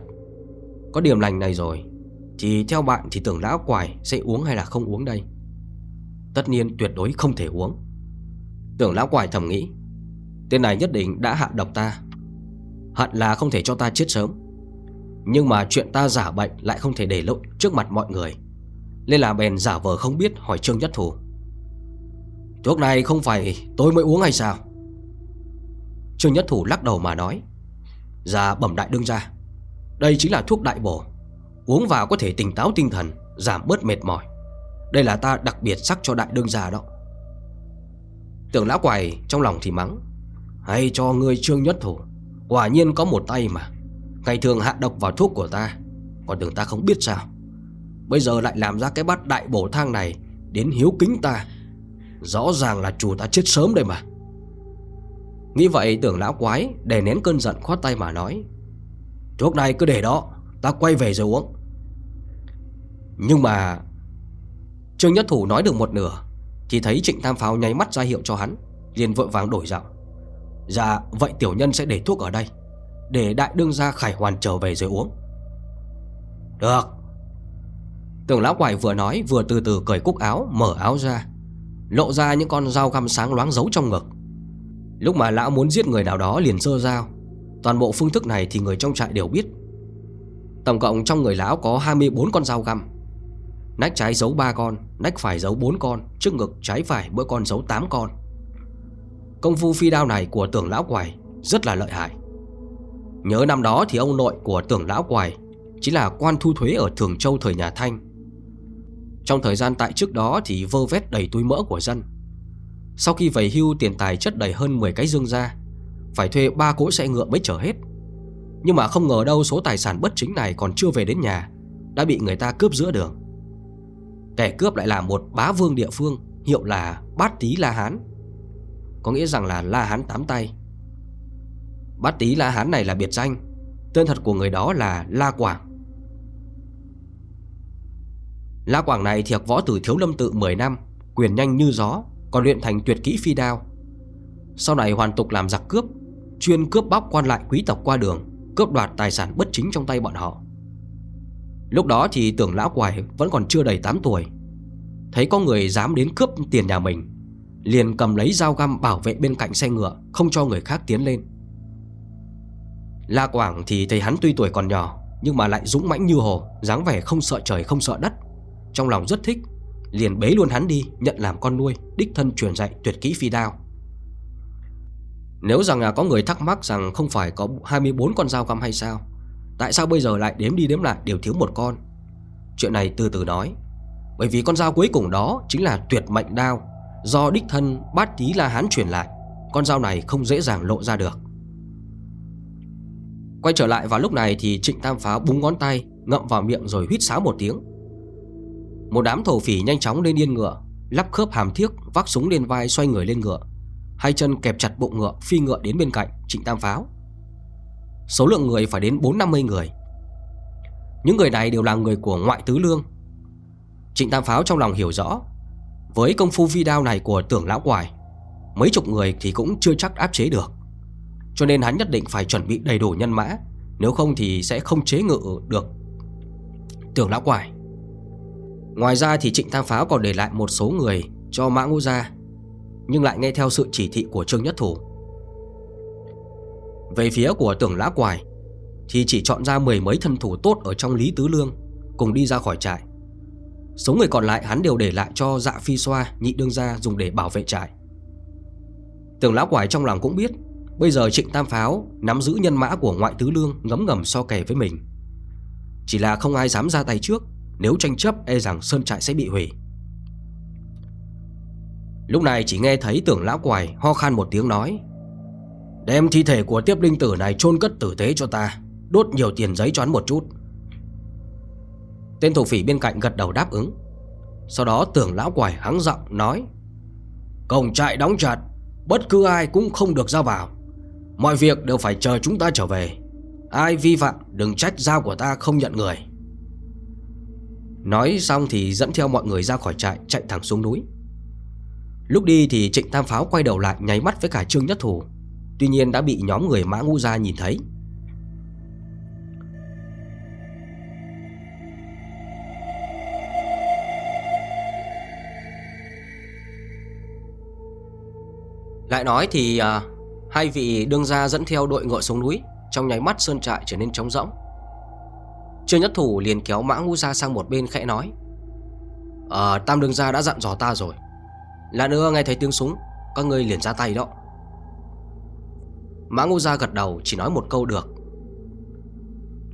Có điểm lành này rồi, Thì theo bạn thì tưởng lão quài sẽ uống hay là không uống đây? Tất nhiên tuyệt đối không thể uống. Tưởng lão quài thầm nghĩ, Tên này nhất định đã hạ độc ta. Hận là không thể cho ta chết sớm. Nhưng mà chuyện ta giả bệnh lại không thể để lộ trước mặt mọi người. Nên là bèn giả vờ không biết hỏi Trương Nhất Thủ Thuốc này không phải tôi mới uống hay sao? Trương Nhất Thủ lắc đầu mà nói già bẩm đại đương ra Đây chính là thuốc đại bổ. Uống vào có thể tỉnh táo tinh thần, Giảm bớt mệt mỏi. Đây là ta đặc biệt sắc cho đại đương gia đó. Tưởng lão quài trong lòng thì mắng, Hay cho ngươi Trương Nhất Thủ, Quả nhiên có một tay mà. Ngày thường hạ độc vào thuốc của ta, Còn tưởng ta không biết sao. Bây giờ lại làm ra cái bát đại bổ thang này Đến hiếu kính ta. Rõ ràng là chủ ta chết sớm đây mà. Nghĩ vậy tưởng lão quái Đè nén cơn giận khoát tay mà nói, Thuốc này cứ để đó, Ta quay về rồi uống. Nhưng mà Trương Nhất Thủ nói được một nửa. Thì thấy Trịnh Tam Pháo nháy mắt ra hiệu cho hắn, liền vội vàng đổi giọng. Dạ vậy tiểu nhân sẽ để thuốc ở đây, Để đại đương gia khải hoàn trở về rồi uống. Được. Tưởng lão quải vừa nói, vừa từ từ cởi cúc áo, Mở áo ra, Lộ ra những con dao găm sáng loáng giấu trong ngực. Lúc mà lão muốn giết người nào đó liền sơ dao. Toàn bộ phương thức này thì người trong trại đều biết. Tổng cộng trong người lão có 24 con dao găm. Nách trái giấu 3 con, Nách phải giấu 4 con, Trước ngực trái phải mỗi con giấu 8 con. Công phu phi đao này của tưởng lão quài Rất là lợi hại. Nhớ năm đó thì ông nội của tưởng lão quài Chính là quan thu thuế ở Thường Châu thời nhà Thanh. Trong thời gian tại trước đó thì vơ vét đầy túi mỡ của dân. Sau khi về hưu, tiền tài chất đầy hơn 10 cái dương ra, Phải thuê ba cỗ xe ngựa mới chở hết. Nhưng mà không ngờ đâu số tài sản bất chính này còn chưa về đến nhà, Đã bị người ta cướp giữa đường. Kẻ cướp lại là một bá vương địa phương, Hiệu là Bát Tý La Hán. Có nghĩa rằng là La Hán tám tay. Bát Tý La Hán này là biệt danh, Tên thật của người đó là La Quảng. La Quảng này thiệt võ từ thiếu lâm tự 10 năm, Quyền nhanh như gió, Còn luyện thành tuyệt kỹ phi đao. Sau này hoàn tục làm giặc cướp, Chuyên cướp bóc quan lại quý tộc qua đường, Cướp đoạt tài sản bất chính trong tay bọn họ. Lúc đó thì tưởng lão quài vẫn còn chưa đầy 8 tuổi. Thấy có người dám đến cướp tiền nhà mình, Liền cầm lấy dao găm bảo vệ bên cạnh xe ngựa, Không cho người khác tiến lên. La Quảng thì thấy hắn tuy tuổi còn nhỏ, Nhưng mà lại dũng mãnh như hồ, dáng vẻ không sợ trời, không sợ đất. Trong lòng rất thích, Liền bế luôn hắn đi, nhận làm con nuôi, Đích thân truyền dạy tuyệt kỹ phi đao. Nếu rằng là có người thắc mắc rằng Không phải có 24 con dao găm hay sao Tại sao bây giờ lại đếm đi đếm lại đều thiếu một con? Chuyện này từ từ nói. Bởi vì con dao cuối cùng đó Chính là tuyệt mệnh đao, Do đích thân bát tí la hán truyền lại. Con dao này không dễ dàng lộ ra được. Quay trở lại vào lúc này thì Trịnh Tam Pháo búng ngón tay, Ngậm vào miệng rồi huýt sáo một tiếng. Một đám thổ phỉ nhanh chóng lên yên ngựa, Lắp khớp hàm thiếc, Vác súng lên vai xoay người lên ngựa. Hai chân kẹp chặt bụng ngựa, Phi ngựa đến bên cạnh Trịnh Tam Pháo Số lượng người phải đến 4-50 người. Những người này đều là người của ngoại tứ lương. Trịnh Tam Pháo trong lòng hiểu rõ, Với công phu vi đao này của tưởng lão quài, Mấy chục người thì cũng chưa chắc áp chế được. Cho nên hắn nhất định phải chuẩn bị đầy đủ nhân mã, Nếu không thì sẽ không chế ngự được Tưởng lão quài. Ngoài ra thì Trịnh Tam Pháo còn để lại một số người cho Mã Ngũ Gia, Nhưng lại nghe theo sự chỉ thị của Trương Nhất Thủ về phía của tưởng lã quài, Thì chỉ chọn ra mười mấy thân thủ tốt Ở trong Lý Tứ Lương, Cùng đi ra khỏi trại. Số người còn lại hắn đều để lại cho dạ phi xoa, Nhị đương gia dùng để bảo vệ trại. Tưởng lão quài trong lòng cũng biết, Bây giờ trịnh tam pháo Nắm giữ nhân mã của ngoại tứ lương Ngấm ngầm so kè với mình. Chỉ là không ai dám ra tay trước, Nếu tranh chấp e rằng sơn trại sẽ bị hủy. Lúc này chỉ nghe thấy tưởng lão quài ho khan một tiếng nói Đem thi thể của tiếp linh tử này chôn cất tử tế cho ta, Đốt nhiều tiền giấy cho hắn một chút. Tên thủ phỉ bên cạnh gật đầu đáp ứng. Sau đó tưởng lão quải hắng giọng nói, Cổng trại đóng chặt, Bất cứ ai cũng không được ra vào. Mọi việc đều phải chờ chúng ta trở về. Ai vi phạm, đừng trách giao của ta không nhận người. Nói xong thì dẫn theo mọi người ra khỏi trại, Chạy thẳng xuống núi. Lúc đi thì Trịnh Tam Pháo quay đầu lại, nháy mắt với cả Trương Nhất Thủ. Tuy nhiên đã bị nhóm người Mã Ngũ Gia nhìn thấy. Lại nói thì à, hai vị đương gia dẫn theo đội ngựa xuống núi Trong nháy mắt sơn trại trở nên trống rỗng. Trương Nhất Thủ liền kéo Mã Ngũ Gia sang một bên khẽ nói à, Tam đương gia đã dặn dò ta rồi. Lát nữa nghe thấy tiếng súng Các ngươi liền ra tay đó. Mã Ngũ Gia gật đầu, chỉ nói một câu được.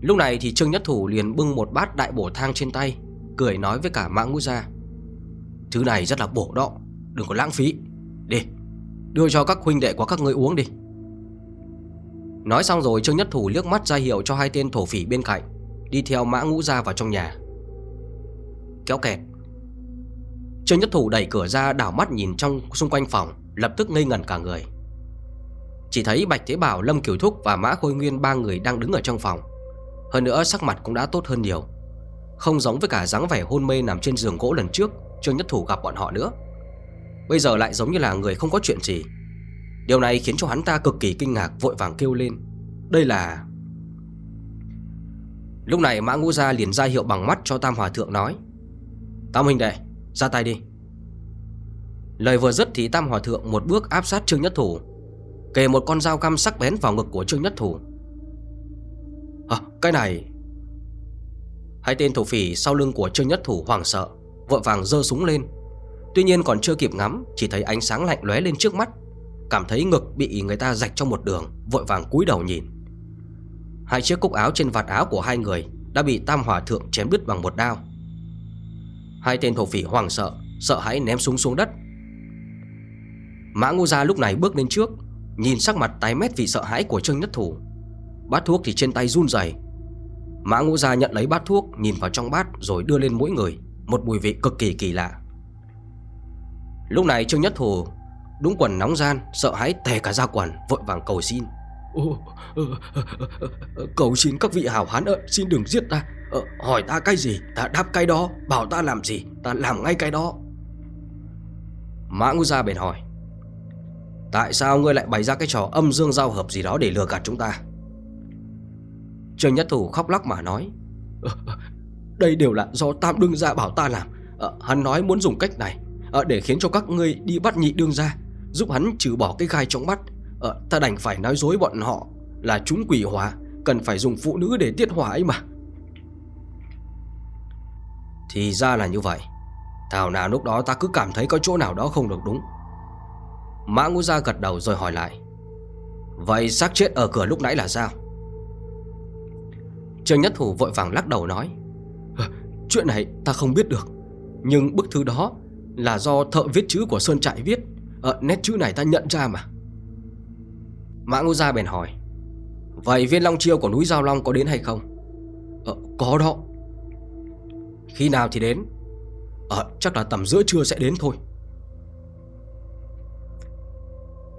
Lúc này thì Trương Nhất Thủ liền bưng một bát đại bổ thang trên tay, Cười nói với cả Mã Ngũ Gia, Thứ này rất là bổ đó, Đừng có lãng phí. Đi, Đưa cho các huynh đệ của các ngươi uống đi. Nói xong rồi, Trương Nhất Thủ liếc mắt ra hiệu cho hai tên thổ phỉ bên cạnh, Đi theo Mã Ngũ Gia vào trong nhà. Kéo kẹt. Trương Nhất Thủ đẩy cửa ra, đảo mắt nhìn trong, xung quanh phòng, Lập tức ngây ngẩn cả người. Chỉ thấy Bạch Thế Bảo, Lâm Kiều Thúc và Mã Khôi Nguyên ba người đang đứng ở trong phòng. Hơn nữa sắc mặt cũng đã tốt hơn nhiều. Không giống với cả dáng vẻ hôn mê nằm trên giường gỗ lần trước Trương Nhất Thủ gặp bọn họ nữa. Bây giờ lại giống như là người không có chuyện gì. Điều này khiến cho hắn ta cực kỳ kinh ngạc Vội vàng kêu lên. Đây là... Lúc này Mã Ngũ Gia liền ra hiệu bằng mắt cho Tam Hòa Thượng nói. Tam huynh đệ ra tay đi. Lời vừa dứt thì Tam Hòa Thượng một bước áp sát Trương Nhất Thủ. Kề một con dao găm sắc bén vào ngực của Trương Nhất Thủ. À cái này. Hai tên thủ phỉ sau lưng của Trương Nhất Thủ hoảng sợ, Vội vàng giơ súng lên. Tuy nhiên còn chưa kịp ngắm, Chỉ thấy ánh sáng lạnh lóe lên trước mắt. Cảm thấy ngực bị người ta rạch trong một đường, Vội vàng cúi đầu nhìn. Hai chiếc cúc áo trên vạt áo của hai người Đã bị Tam Hòa Thượng chém đứt bằng một đao. Hai tên thổ phỉ hoảng sợ Sợ hãi ném súng xuống đất. Mã Ngô Gia lúc này bước lên trước Nhìn sắc mặt tái mét vì sợ hãi của Trương Nhất Thủ Bát thuốc thì trên tay run rẩy. Mã Ngô Gia nhận lấy bát thuốc Nhìn vào trong bát rồi đưa lên mỗi người Một mùi vị cực kỳ kỳ lạ. Lúc này Trương Nhất Thủ Đúng quần nóng gian Sợ hãi tè cả ra quần Vội vàng cầu xin. Ô, cầu xin các vị hảo hán ơi Xin đừng giết ta. Ờ, Hỏi ta cái gì? Ta đáp cái đó Bảo ta làm gì? Ta làm ngay cái đó. Mã Ngũ Gia bèn hỏi Tại sao ngươi lại bày ra cái trò âm dương giao hợp gì đó để lừa gạt chúng ta? Trương Nhất Thủ khóc lóc mà nói ờ, ờ, Đây đều là do Tam Đương Gia bảo ta làm. Ờ, hắn nói muốn dùng cách này Để khiến cho các ngươi đi bắt nhị đương gia, Giúp hắn trừ bỏ cái gai trong mắt. Ta đành phải nói dối bọn họ Là chúng quỷ hóa, Cần phải dùng phụ nữ để tiết hỏa ấy mà. Thì ra là như vậy. Thảo nào lúc đó ta cứ cảm thấy có chỗ nào đó không được đúng. Mã ngũ gia gật đầu rồi hỏi lại. Vậy xác chết ở cửa lúc nãy là sao? Trương Nhất Thủ vội vàng lắc đầu nói. Chuyện này ta không biết được. Nhưng bức thư đó Là do thợ viết chữ của Sơn Trại viết. Ờ, Nét chữ này ta nhận ra mà. Mã Ngũ Gia bèn hỏi. Vậy viên Long Chiêu của núi Giao Long có đến hay không? Ờ có đó. Khi nào thì đến? Ờ chắc là tầm giữa trưa sẽ đến thôi.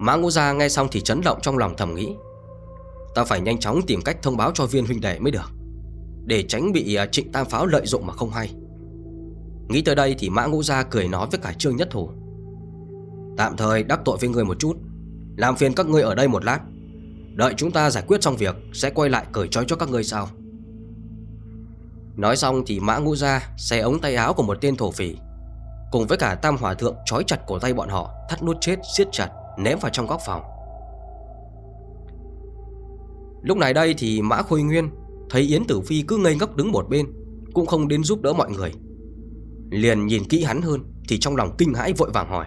Mã Ngũ Gia nghe xong thì chấn động trong lòng thầm nghĩ. Ta phải nhanh chóng tìm cách thông báo cho viên huynh đệ mới được, Để tránh bị à, trịnh tam pháo lợi dụng mà không hay. Nghĩ tới đây thì Mã Ngũ Gia cười nói với cả Trương Nhất Thủ. Tạm thời đắc tội với người một chút, Làm phiền các ngươi ở đây một lát. Đợi chúng ta giải quyết xong việc, Sẽ quay lại cởi trói cho các ngươi sau. Nói xong thì Mã Ngũ Gia Xé ống tay áo của một tên thổ phỉ, Cùng với cả Tam Hòa Thượng trói chặt cổ tay bọn họ, Thắt nút chết, siết chặt. Ném vào trong góc phòng. Lúc này đây thì Mã Khôi Nguyên Thấy Yến Tử Phi cứ ngây ngốc đứng một bên, Cũng không đến giúp đỡ mọi người. Liền nhìn kỹ hắn hơn Thì trong lòng kinh hãi vội vàng hỏi,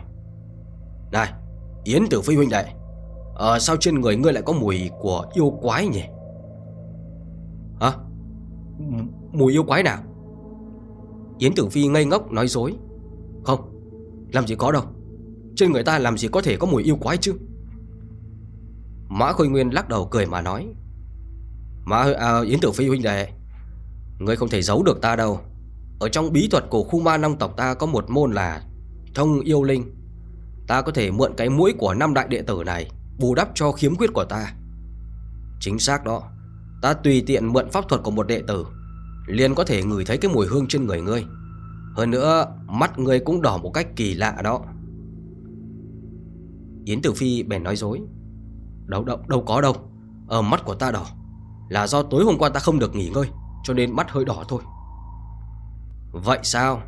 Này, Yến Tử Phi huynh đệ Ờ sao trên người ngươi lại có mùi của yêu quái nhỉ? Hả? M, Mùi yêu quái nào? Yến Tử Phi ngây ngốc nói dối, Không, Làm gì có đâu. Trên người ta làm gì có thể có mùi yêu quái chứ? Mã Khôi Nguyên lắc đầu cười mà nói Mã à, Yến Tử Phi huynh đệ Ngươi không thể giấu được ta đâu. Ở trong bí thuật của khu ma nông tộc ta có một môn là Thông yêu linh. Ta có thể mượn cái mũi của năm đại đệ tử này Bù đắp cho khiếm khuyết của ta. Chính xác đó Ta tùy tiện mượn pháp thuật của một đệ tử Liền có thể ngửi thấy cái mùi hương trên người ngươi. Hơn nữa Mắt ngươi cũng đỏ một cách kỳ lạ đó. Yến Tử Phi bèn nói dối. Đâu đâu đâu có đâu. Ở mắt của ta đỏ. Là do tối hôm qua ta không được nghỉ ngơi Cho nên mắt hơi đỏ thôi. Vậy sao?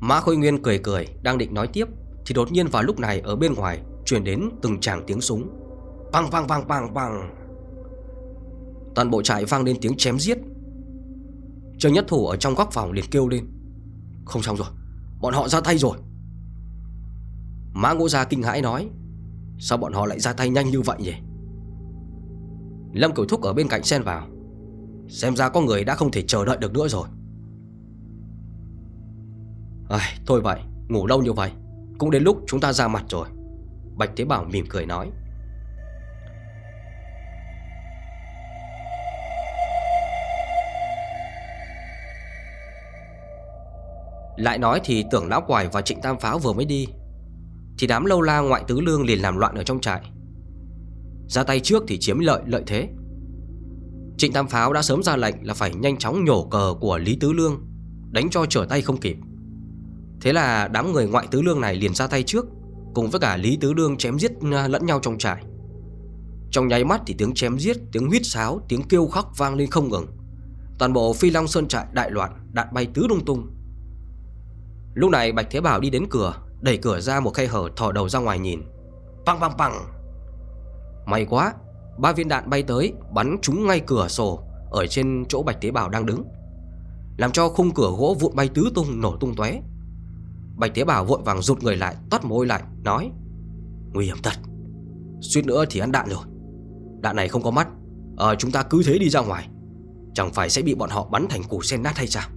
Mã Khôi Nguyên cười cười Đang định nói tiếp Thì đột nhiên vào lúc này ở bên ngoài Truyền đến từng tràng tiếng súng. Bang bang bang bang bang Toàn bộ trại vang lên tiếng chém giết. Trương Nhất Thủ ở trong góc phòng liền kêu lên. Không xong rồi. Bọn họ ra tay rồi Mã Ngũ Gia kinh hãi nói Sao bọn họ lại ra tay nhanh như vậy nhỉ? Lâm Cửu Thúc ở bên cạnh xen vào Xem ra có người đã không thể chờ đợi được nữa rồi. Ai, Thôi vậy Ngủ lâu như vậy Cũng đến lúc chúng ta ra mặt rồi. Bạch Thế Bảo mỉm cười nói. Lại nói thì tưởng lão quài và trịnh tam pháo vừa mới đi thì đám lâu la ngoại tứ lương liền làm loạn ở trong trại. Ra tay trước thì chiếm lợi lợi thế. Trịnh tam pháo đã sớm ra lệnh là phải nhanh chóng nhổ cờ của Lý Tứ Lương Đánh cho trở tay không kịp. Thế là đám người ngoại tứ lương này liền ra tay trước Cùng với cả Lý Tứ Lương chém giết à, lẫn nhau trong trại. Trong nháy mắt thì tiếng chém giết, tiếng huyết sáo, tiếng kêu khóc vang lên không ngừng. Toàn bộ phi long sơn trại đại loạn, đạn bay tứ lung tung. Lúc này Bạch Thế Bảo đi đến cửa Đẩy cửa ra một khe hở thò đầu ra ngoài nhìn. Băng băng băng May quá, Ba viên đạn bay tới, Bắn trúng ngay cửa sổ, Ở trên chỗ Bạch tế Bảo đang đứng. Làm cho khung cửa gỗ vụn bay tứ tung nổ tung tóe. Bạch tế Bảo vội vàng rụt người lại, Toát môi lại Nói, Nguy hiểm thật. Suýt nữa thì ăn đạn rồi. Đạn này không có mắt. Ờ chúng ta cứ thế đi ra ngoài. Chẳng phải sẽ bị bọn họ bắn thành củ sen nát hay sao?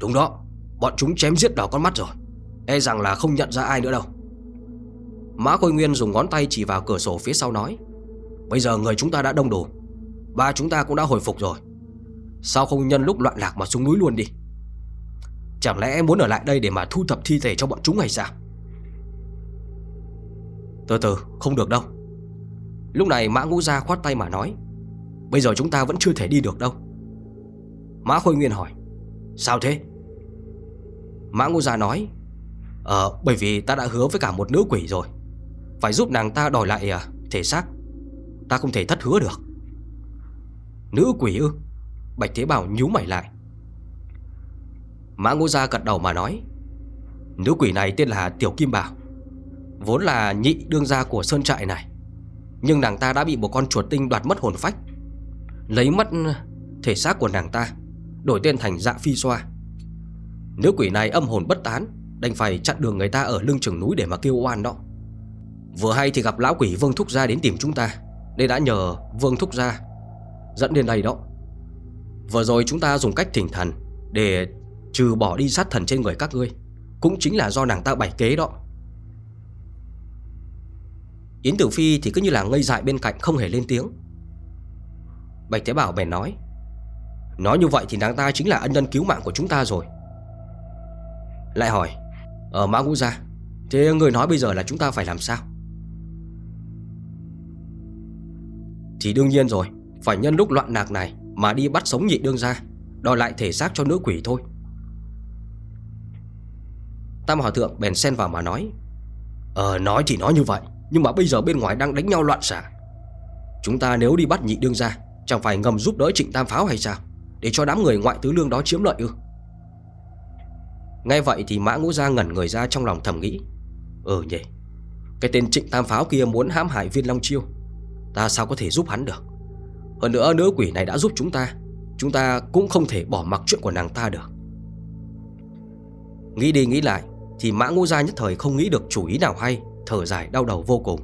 Đúng đó. Bọn chúng chém giết đỏ con mắt rồi. E rằng là không nhận ra ai nữa đâu. Mã Khôi Nguyên dùng ngón tay chỉ vào cửa sổ phía sau nói, Bây giờ người chúng ta đã đông đủ. Ba chúng ta cũng đã hồi phục rồi. Sao không nhân lúc loạn lạc mà xuống núi luôn đi? Chẳng lẽ em muốn ở lại đây để mà thu thập thi thể cho bọn chúng hay sao? Từ từ, không được đâu. Lúc này Mã Ngũ Gia khoát tay mà nói, Bây giờ chúng ta vẫn chưa thể đi được đâu. Mã Khôi Nguyên hỏi, Sao thế? Mã Ngô Gia nói Ờ bởi vì ta đã hứa với cả một nữ quỷ rồi. Phải giúp nàng ta đòi lại à, thể xác. Ta không thể thất hứa được. Nữ quỷ ư? Bạch Thế Bảo nhú mày lại. Mã Ngô Gia gật đầu mà nói Nữ quỷ này tên là Tiểu Kim Bảo Vốn là nhị đương gia của sơn trại này. Nhưng nàng ta đã bị một con chuột tinh đoạt mất hồn phách Lấy mất ờ, thể xác của nàng ta Đổi tên thành dạ phi xoa. Nữ quỷ này âm hồn bất tán, Đành phải chặn đường người ta ở lưng chừng núi để mà kêu oan đó. Vừa hay thì gặp lão quỷ Vương Thúc Gia đến tìm chúng ta, Nên đã nhờ Vương Thúc Gia Dẫn đến đây đó. Vừa rồi chúng ta dùng cách thỉnh thần Để trừ bỏ đi sát thần trên người các ngươi, Cũng chính là do nàng ta bày kế đó. Yến Tử Phi thì cứ như là ngây dại bên cạnh không hề lên tiếng. Bạch Thế Bảo bèn nói Nói như vậy thì nàng ta chính là ân nhân cứu mạng của chúng ta rồi. Lại hỏi Ở Mã Ngũ Gia, Thế người nói bây giờ là chúng ta phải làm sao? Thì đương nhiên rồi, Phải nhân lúc loạn lạc này Mà đi bắt sống nhị đương ra Đòi lại thể xác cho nữ quỷ thôi. Tam Hòa Thượng bèn xen vào mà nói Ờ nói thì nói như vậy, Nhưng mà bây giờ bên ngoài đang đánh nhau loạn xả Chúng ta nếu đi bắt nhị đương ra Chẳng phải ngầm giúp đỡ trịnh tam pháo hay sao? Để cho đám người ngoại tứ lương đó chiếm lợi ư? Ngay vậy thì mã ngũ gia ngẩn người ra trong lòng thầm nghĩ. Ừ nhỉ, Cái tên trịnh tam pháo kia muốn hãm hại viên Long Chiêu, Ta sao có thể giúp hắn được? Hơn nữa nữ quỷ này đã giúp chúng ta Chúng ta cũng không thể bỏ mặc chuyện của nàng ta được. Nghĩ đi nghĩ lại Thì mã ngũ gia nhất thời không nghĩ được chủ ý nào hay, Thở dài đau đầu vô cùng.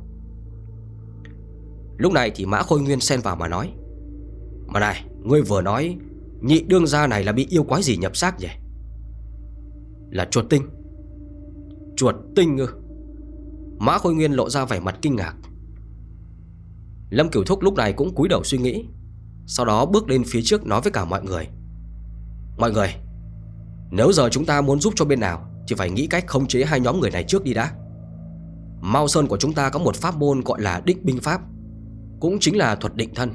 Lúc này thì mã khôi nguyên xen vào mà nói, Mà này, Ngươi vừa nói Nhị đương gia này là bị yêu quái gì nhập xác vậy? Là chuột tinh. Chuột tinh ư? Mã Khôi Nguyên lộ ra vẻ mặt kinh ngạc. Lâm Cửu Thúc lúc này cũng cúi đầu suy nghĩ, Sau đó bước lên phía trước nói với cả mọi người. Mọi người, Nếu giờ chúng ta muốn giúp cho bên nào Thì phải nghĩ cách khống chế hai nhóm người này trước đi đã. Mao Sơn của chúng ta có một pháp môn gọi là định binh pháp, Cũng chính là thuật định thân.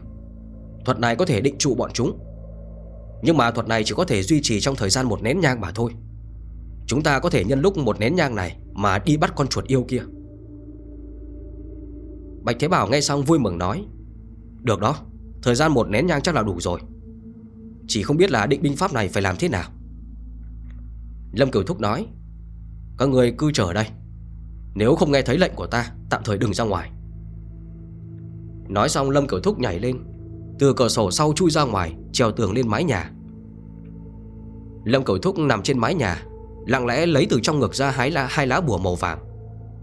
Thuật này có thể định trụ bọn chúng, Nhưng mà thuật này chỉ có thể duy trì trong thời gian một nén nhang mà thôi. Chúng ta có thể nhân lúc một nén nhang này Mà đi bắt con chuột yêu kia. Bạch Thế Bảo nghe xong vui mừng nói, Được đó, Thời gian một nén nhang chắc là đủ rồi. Chỉ không biết là định binh pháp này phải làm thế nào. Lâm Kiều Thúc nói, Các người cứ chờ đây. Nếu không nghe thấy lệnh của ta, Tạm thời đừng ra ngoài. Nói xong, Lâm Kiều Thúc nhảy lên, Từ cửa sổ sau chui ra ngoài, Trèo tường lên mái nhà. Lâm cửu Thúc nằm trên mái nhà Lặng lẽ lấy từ trong ngực ra hái lá, hai lá bùa màu vàng.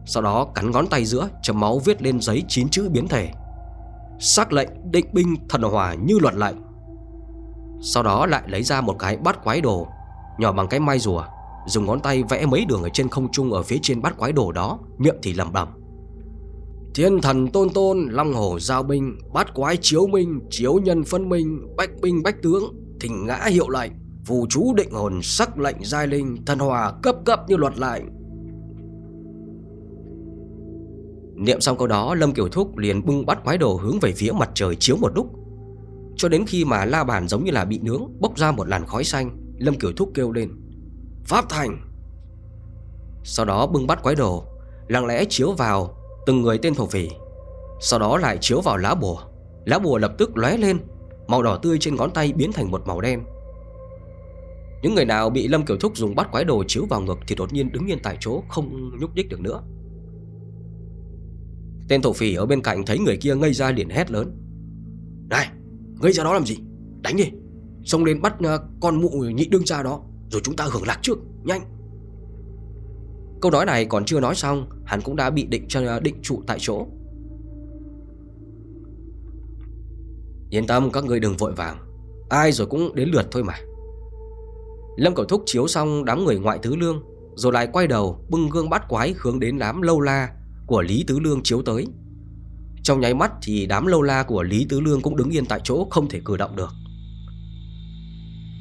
Sau đó cắn ngón tay giữa Chấm máu viết lên giấy chín chữ biến thể. Sắc lệnh định binh thần hòa như luật lệnh. Sau đó lại lấy ra một cái bát quái đồ Nhỏ bằng cái mai rùa Dùng ngón tay vẽ mấy đường ở trên không trung Ở phía trên bát quái đồ đó Miệng thì lẩm bẩm. Thiên thần tôn tôn Long hổ giao binh Bát quái chiếu minh Chiếu nhân phân minh Bách binh bách tướng Thỉnh ngã hiệu lệnh. Phù chú định hồn sắc lệnh giai linh Thần hòa cấp cấp như luật lệnh Niệm xong câu đó, Lâm Kiều Thúc liền bưng bắt quái đồ hướng về phía mặt trời chiếu một lúc Cho đến khi mà la bàn giống như là bị nướng, Bốc ra một làn khói xanh, Lâm Kiều Thúc kêu lên, Pháp thành! Sau đó bưng bắt quái đồ, Lặng lẽ chiếu vào từng người tên thổ phỉ, Sau đó lại chiếu vào lá bùa. Lá bùa lập tức lóe lên, Màu đỏ tươi trên ngón tay biến thành một màu đen. Những người nào bị Lâm kiểu Thúc dùng bắt quái đồ chiếu vào ngực Thì đột nhiên đứng yên tại chỗ, không nhúc nhích được nữa. Tên thổ phỉ ở bên cạnh thấy người kia ngây ra liền hét lớn. Này, Ngây ra đó làm gì? Đánh đi. Xông lên bắt ờ, con mụ nhị đương cha đó, Rồi chúng ta hưởng lạc trước, Nhanh. Câu nói này còn chưa nói xong, Hắn cũng đã bị định cho ờ, định trụ tại chỗ. Yên tâm, các người đừng vội vàng. Ai rồi cũng đến lượt thôi mà. Lâm Cẩu Thúc chiếu xong đám người ngoại tứ lương, Rồi lại quay đầu bưng gương bắt quái hướng đến đám lâu la của Lý Tứ Lương chiếu tới. Trong nháy mắt thì đám lâu la của Lý Tứ Lương cũng đứng yên tại chỗ, không thể cử động được.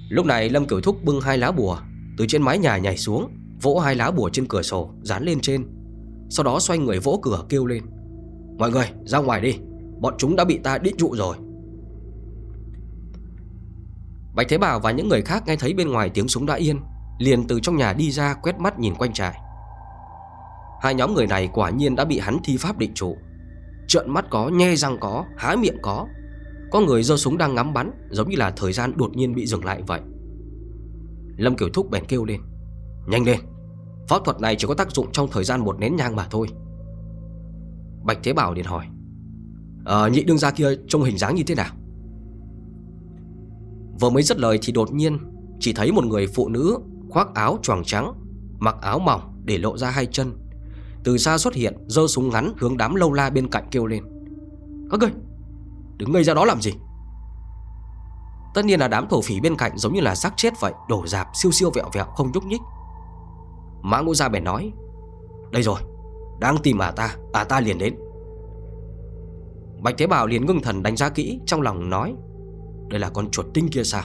Lúc này Lâm Cửu Thúc bưng hai lá bùa, Từ trên mái nhà nhảy xuống, Vỗ hai lá bùa trên cửa sổ, Dán lên trên. Sau đó xoay người vỗ cửa, kêu lên. Mọi người, ra ngoài đi, Bọn chúng đã bị ta đít trụ rồi. Bạch Thế Bảo và những người khác nghe thấy bên ngoài tiếng súng đã yên Liền từ trong nhà đi ra quét mắt nhìn quanh trại. Hai nhóm người này quả nhiên đã bị hắn thi pháp định trụ. Trợn mắt có, nhe răng có, há miệng có. Có người giơ súng đang ngắm bắn Giống như là thời gian đột nhiên bị dừng lại vậy. Lâm Kiều Thúc bèn kêu lên Nhanh lên! Pháp thuật này chỉ có tác dụng trong thời gian một nén nhang mà thôi. Bạch Thế Bảo liền hỏi Ờ nhị đương gia kia trông hình dáng như thế nào? Vừa mới dứt lời thì đột nhiên, Chỉ thấy một người phụ nữ khoác áo choàng trắng, Mặc áo mỏng để lộ ra hai chân. Từ xa xuất hiện, giơ súng ngắn hướng đám lâu la bên cạnh kêu lên. Các ngươi, Đứng ngây ra đó làm gì? Tất nhiên là đám thổ phỉ bên cạnh giống như là xác chết vậy, Đổ dạp, siêu siêu vẹo vẹo, không nhúc nhích. Mã ngũ gia bèn nói, Đây rồi, Đang tìm à ta À ta liền đến. Bạch Thế Bảo liền ngưng thần đánh giá kỹ, Trong lòng nói đây là con chuột tinh kia sao?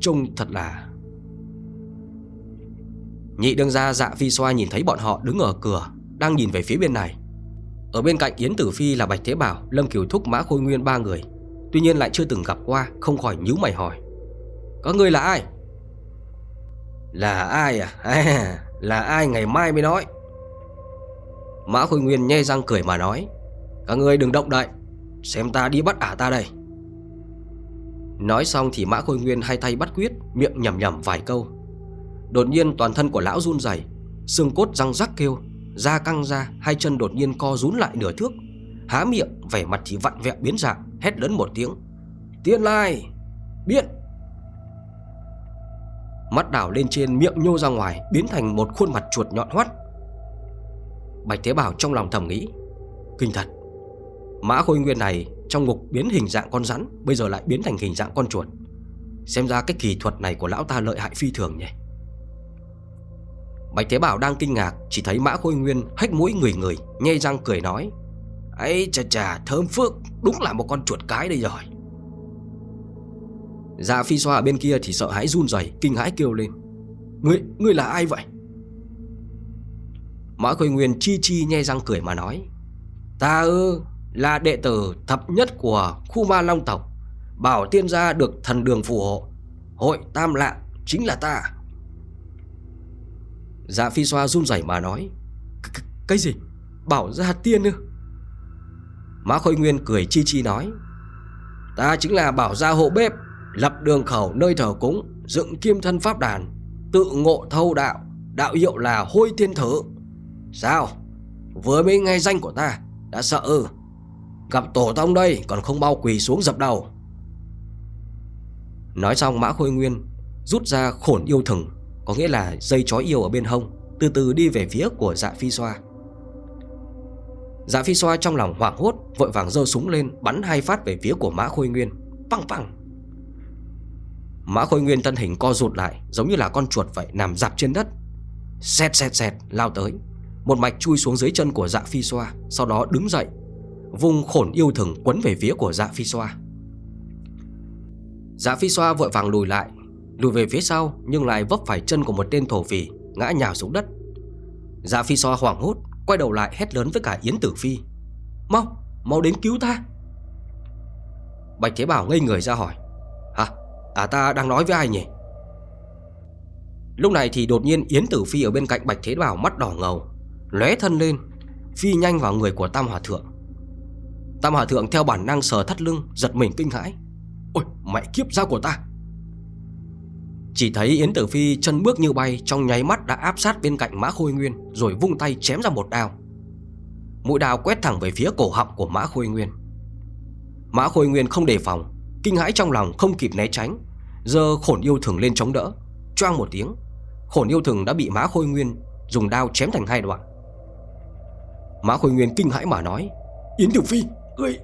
Trông thật là Nhị đương gia dạ phi xoa nhìn thấy bọn họ đứng ở cửa, đang nhìn về phía bên này. Ở bên cạnh Yến Tử Phi là Bạch Thế Bảo, Lâm Kiều Thúc, Mã Khôi Nguyên ba người. Tuy nhiên lại chưa từng gặp qua, Không khỏi nhíu mày hỏi. Các người là ai? Là ai à? <laughs> à Là ai ngày mai mới nói? Mã Khôi Nguyên nhe răng cười mà nói. Các người đừng động đậy. Xem ta đi bắt ả ta đây. Nói xong thì Mã Khôi Nguyên hai tay bắt quyết, Miệng nhầm nhầm vài câu. Đột nhiên toàn thân của lão run rẩy, Xương cốt răng rắc kêu, Da căng ra, Hai chân đột nhiên co rún lại nửa thước. Há miệng, vẻ mặt thì vặn vẹo biến dạng, Hét lớn một tiếng. Tiên lai Biết Mắt đảo lên trên miệng nhô ra ngoài, Biến thành một khuôn mặt chuột nhọn hoắt. Bạch Thế Bảo trong lòng thầm nghĩ, Kinh thật, Mã Khôi Nguyên này trong ngục biến hình dạng con rắn Bây giờ lại biến thành hình dạng con chuột. Xem ra cái kỳ thuật này của lão ta lợi hại phi thường nhỉ. Bạch Thế Bảo đang kinh ngạc Chỉ thấy Mã Khôi Nguyên hách mũi người người Nhây răng cười nói ấy chà chà thơm phước Đúng là một con chuột cái đây rồi. Dạ phi xoa ở bên kia thì sợ hãi run rẩy Kinh hãi kêu lên Ngươi, ngươi là ai vậy? Mã Khôi Nguyên chi chi nhe răng cười mà nói Ta ư? Là đệ tử thập nhất của khu ma long tộc, Bảo tiên gia được thần đường phù hộ. Hội tam lạng chính là ta. Dạ phi xoa run rẩy mà nói Cái gì? Bảo gia tiên ư? Mã Khôi Nguyên cười chi chi nói, Ta chính là bảo gia hộ bếp, Lập đường khẩu nơi thờ cúng, Dựng kim thân pháp đàn, Tự ngộ thâu đạo Đạo hiệu là hôi thiên thử. Sao? Vừa mới nghe danh của ta, Đã sợ ư? Gặp tổ tông đây, còn không bao quỳ xuống dập đầu. Nói xong, Mã Khôi Nguyên Rút ra khổn yêu thừng, Có nghĩa là dây chói yêu ở bên hông, Từ từ đi về phía của dạ phi xoa. Dạ phi xoa trong lòng hoảng hốt, Vội vàng giơ súng lên, Bắn hai phát về phía của Mã Khôi Nguyên. Păng păng Mã Khôi Nguyên thân hình co rụt lại, Giống như là con chuột vậy, nằm dạp trên đất. Xẹt xẹt xẹt, lao tới. Một mạch chui xuống dưới chân của dạ phi xoa, Sau đó đứng dậy Vùng khổn yêu thừng quấn về phía của dạ phi xoa. Dạ phi xoa vội vàng lùi lại Lùi về phía sau Nhưng lại vấp phải chân của một tên thổ phỉ Ngã nhào xuống đất. Dạ phi xoa hoảng hốt Quay đầu lại hét lớn với cả Yến Tử Phi. Mau, mau đến cứu ta. Bạch Thế Bảo ngây người ra hỏi Hả, à ta đang nói với ai nhỉ? Lúc này thì đột nhiên Yến Tử Phi ở bên cạnh Bạch Thế Bảo mắt đỏ ngầu lóe thân lên Phi nhanh vào người của Tam Hòa Thượng. Tam Hòa Thượng theo bản năng sờ thắt lưng Giật mình kinh hãi. Ôi mẹ kiếp ra của ta. Chỉ thấy Yến Tử Phi chân bước như bay Trong nháy mắt đã áp sát bên cạnh Mã Khôi Nguyên Rồi vung tay chém ra một đao. Mũi đao quét thẳng về phía cổ họng của Mã Khôi Nguyên. Mã Khôi Nguyên không đề phòng Kinh hãi trong lòng không kịp né tránh. Giờ khổn yêu thường lên chống đỡ Choang một tiếng Khổn yêu thường đã bị Mã Khôi Nguyên Dùng đao chém thành hai đoạn. Mã Khôi Nguyên kinh hãi mà nói Yến Tử Phi, Người.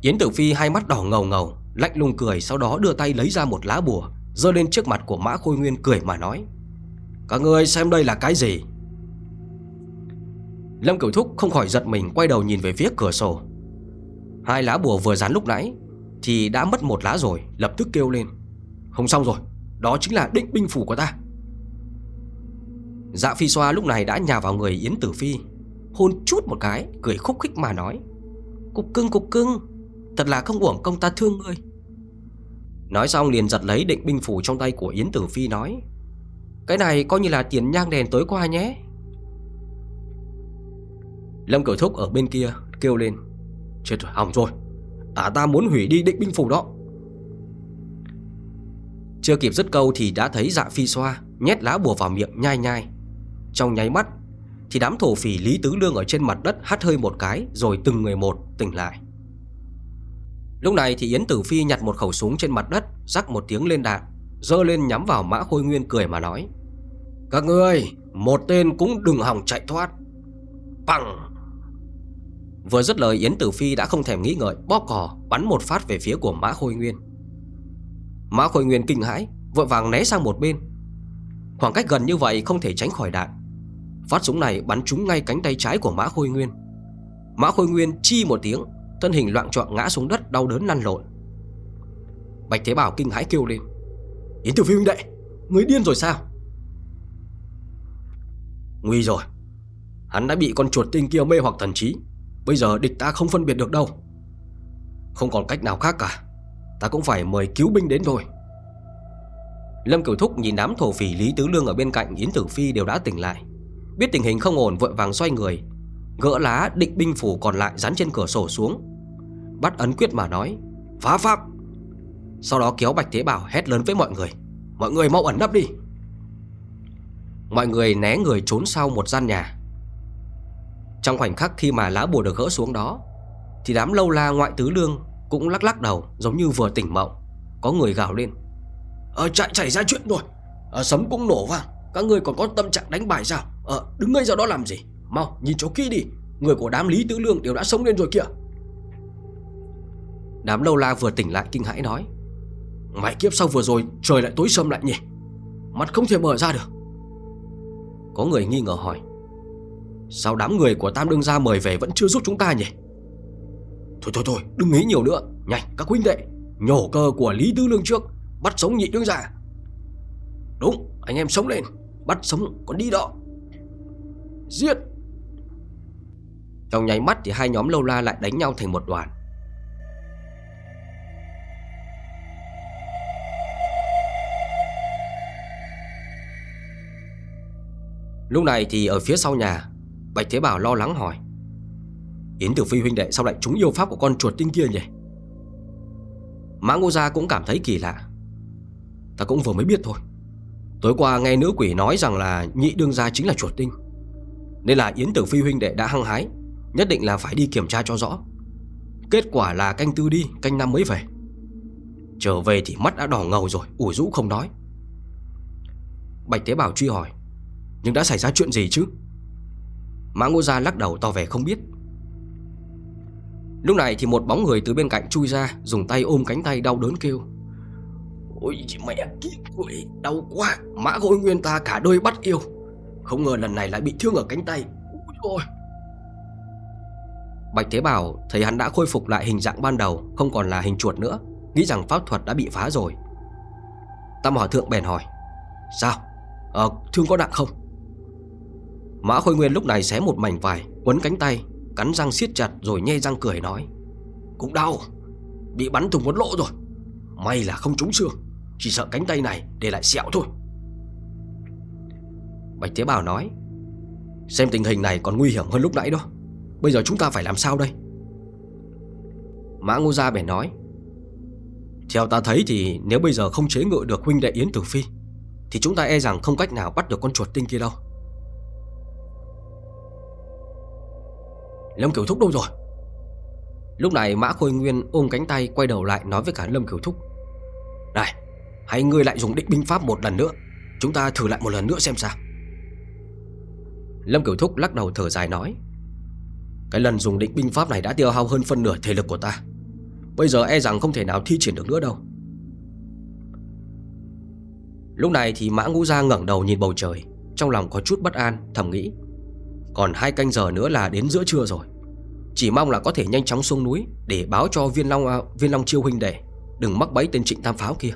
Yến Tử Phi hai mắt đỏ ngầu ngầu, Lạnh lùng cười, sau đó đưa tay lấy ra một lá bùa Dơ lên trước mặt của Mã Khôi Nguyên cười mà nói, Các người xem đây là cái gì? Lâm Cửu Thúc không khỏi giật mình, Quay đầu nhìn về phía cửa sổ. Hai lá bùa vừa dán lúc nãy, Thì đã mất một lá rồi, Lập tức kêu lên, Không xong rồi, Đó chính là định binh phủ của ta. Dạ Phi Xoa lúc này đã nhào vào người Yến Tử Phi. Hôn chút một cái, Cười khúc khích mà nói, Cục cưng cục cưng, Thật là không uổng công ta thương ngươi. Nói xong liền giật lấy định binh phủ trong tay của Yến Tử Phi nói, Cái này coi như là tiền nhang đèn tối qua nhé. Lâm Cửu Thúc ở bên kia kêu lên, Chết rồi, hỏng rồi. À ta muốn hủy đi định binh phủ đó. Chưa kịp dứt câu thì đã thấy dạ phi xoa Nhét lá bùa vào miệng nhai nhai. Trong nháy mắt thì đám thổ phỉ Lý Tứ Lương ở trên mặt đất hắt hơi một cái, Rồi từng người một tỉnh lại. Lúc này thì Yến Tử Phi nhặt một khẩu súng trên mặt đất, Rắc một tiếng lên đạn Dơ lên nhắm vào Mã Khôi Nguyên cười mà nói, Các ngươi, Một tên cũng đừng hòng chạy thoát. Bằng Vừa dứt lời, Yến Tử Phi đã không thèm nghĩ ngợi, Bóp cò, bắn một phát về phía của Mã Khôi Nguyên. Mã Khôi Nguyên kinh hãi, Vội vàng né sang một bên. Khoảng cách gần như vậy không thể tránh khỏi đạn Phát súng này bắn trúng ngay cánh tay trái của Mã Khôi Nguyên. Mã Khôi Nguyên chi một tiếng, Thân hình loạn trọn ngã xuống đất đau đớn lăn lộn. Bạch Thế Bảo kinh hãi kêu lên. Yến Tử Phi huynh đệ, Người điên rồi sao? Nguy rồi. Hắn đã bị con chuột tinh kia mê hoặc thần trí. Bây giờ địch ta không phân biệt được đâu. Không còn cách nào khác cả. Ta cũng phải mời cứu binh đến thôi. Lâm Cửu Thúc nhìn đám thổ phỉ Lý Tứ Lương ở bên cạnh Yến Tử Phi đều đã tỉnh lại. Biết tình hình không ổn, vội vàng xoay người. Gỡ lá, định binh phủ còn lại dán trên cửa sổ xuống. Bắt ấn quyết mà nói, Phá pháp Sau đó kéo Bạch Thế Bảo hét lớn với mọi người Mọi người mau ẩn nấp đi. Mọi người né người trốn sau một gian nhà. Trong khoảnh khắc khi mà lá bùa được gỡ xuống đó, Thì đám lâu la ngoại tứ lương Cũng lắc lắc đầu, giống như vừa tỉnh mộng, Có người gào lên Ờ chạy chảy ra chuyện rồi. Ờ sấm cũng nổ vang, Các người còn có tâm trạng đánh bài sao? Ờ đứng ngay ra đó làm gì? Mau, nhìn chỗ kia đi. Người của đám Lý Tứ Lương đều đã sống lên rồi kìa. Đám lâu la vừa tỉnh lại kinh hãi nói, Mày kiếp sau vừa rồi, trời lại tối sầm lại nhỉ? Mắt không thể mở ra được. Có người nghi ngờ hỏi, Sao đám người của Tam Đương Gia mời về vẫn chưa giúp chúng ta nhỉ? Thôi thôi thôi, đừng nghĩ nhiều nữa. Nhanh, các huynh đệ, Nhổ cơ của Lý Tư Lương trước, Bắt sống nhị đương gia. Đúng, anh em sống lên, Bắt sống còn đi đó. Giết. Trong nháy mắt thì hai nhóm lâu la lại đánh nhau thành một đoàn. Lúc này thì ở phía sau nhà, Bạch Thế Bảo lo lắng hỏi, Yến Tử Phi huynh đệ sao lại trúng yêu pháp của con chuột tinh kia nhỉ? Mã Ngô Gia cũng cảm thấy kỳ lạ. Ta cũng vừa mới biết thôi. Tối qua nghe nữ quỷ nói rằng là nhị đương gia chính là chuột tinh. Nên là Yến Tử Phi huynh đệ đã hăng hái, Nhất định là phải đi kiểm tra cho rõ. Kết quả là canh tư đi, Canh năm mới về. Trở về thì mắt đã đỏ ngầu rồi ủi rũ không nói. Bạch Tế Bảo truy hỏi, Nhưng đã xảy ra chuyện gì chứ? Mã Ngô Gia lắc đầu to vẻ không biết. Lúc này thì một bóng người từ bên cạnh chui ra, Dùng tay ôm cánh tay đau đớn kêu, Ôi, chị mẹ kiếp quỷ Đau quá, Mã Khôi Nguyên ta cả đôi bắt yêu. Không ngờ lần này lại bị thương ở cánh tay. Ôi ôi Bạch Thế Bảo thấy hắn đã khôi phục lại hình dạng ban đầu Không còn là hình chuột nữa Nghĩ rằng pháp thuật đã bị phá rồi. Tam Hòa Thượng bèn hỏi Sao? Ờ, thương có nặng không? Mã Khôi Nguyên lúc này xé một mảnh vải Quấn cánh tay Cắn răng siết chặt rồi nhe răng cười nói Cũng đau Bị bắn thùng một lỗ rồi. May là không trúng xương Chỉ sợ cánh tay này để lại sẹo thôi. Bạch Thế Bảo nói, Xem tình hình này còn nguy hiểm hơn lúc nãy đó. Bây giờ chúng ta phải làm sao đây? Mã Ngô Gia bèn nói, Theo ta thấy thì nếu bây giờ không chế ngự được huynh đệ Yến Tử Phi, Thì chúng ta e rằng không cách nào bắt được con chuột tinh kia đâu. Lâm Kiểu Thúc đâu rồi? Lúc này Mã Khôi Nguyên ôm cánh tay Quay đầu lại nói với cả Lâm Kiểu Thúc, Này Hãy ngươi lại dùng định binh pháp một lần nữa. Chúng ta thử lại một lần nữa xem sao. Lâm Cửu Thúc lắc đầu thở dài nói Cái lần dùng định binh pháp này đã tiêu hao hơn phân nửa thể lực của ta. Bây giờ e rằng không thể nào thi triển được nữa đâu. Lúc này thì Mã Ngũ Gia ngẩng đầu nhìn bầu trời Trong lòng có chút bất an Thầm nghĩ Còn hai canh giờ nữa là đến giữa trưa rồi. Chỉ mong là có thể nhanh chóng xuống núi Để báo cho viên long à, viên long chiêu huynh đệ Đừng mắc bẫy tên trịnh tam pháo kia.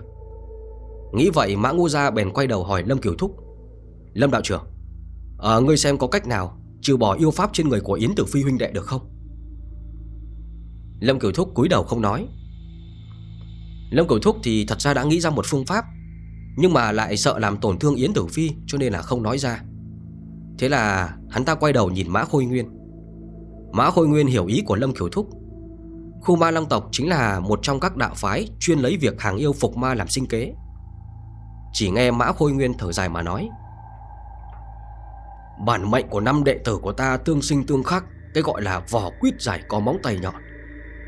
Nghĩ vậy Mã Ngũ Gia bèn quay đầu hỏi Lâm Kiều Thúc Lâm đạo trưởng à, Ngươi xem có cách nào Trừ bỏ yêu pháp trên người của Yến Tử Phi huynh đệ được không? Lâm Kiều Thúc cúi đầu không nói. Lâm Kiều Thúc thì thật ra đã nghĩ ra một phương pháp Nhưng mà lại sợ làm tổn thương Yến Tử Phi Cho nên là không nói ra. Thế là hắn ta quay đầu nhìn Mã Khôi Nguyên. Mã Khôi Nguyên hiểu ý của Lâm Kiều Thúc. Khu ma long tộc chính là một trong các đạo phái Chuyên lấy việc hàng yêu phục ma làm sinh kế. Chỉ nghe Mã Khôi Nguyên thở dài mà nói. Bản mệnh của năm đệ tử của ta tương sinh tương khắc Cái gọi là vỏ quýt dài có móng tay nhọn.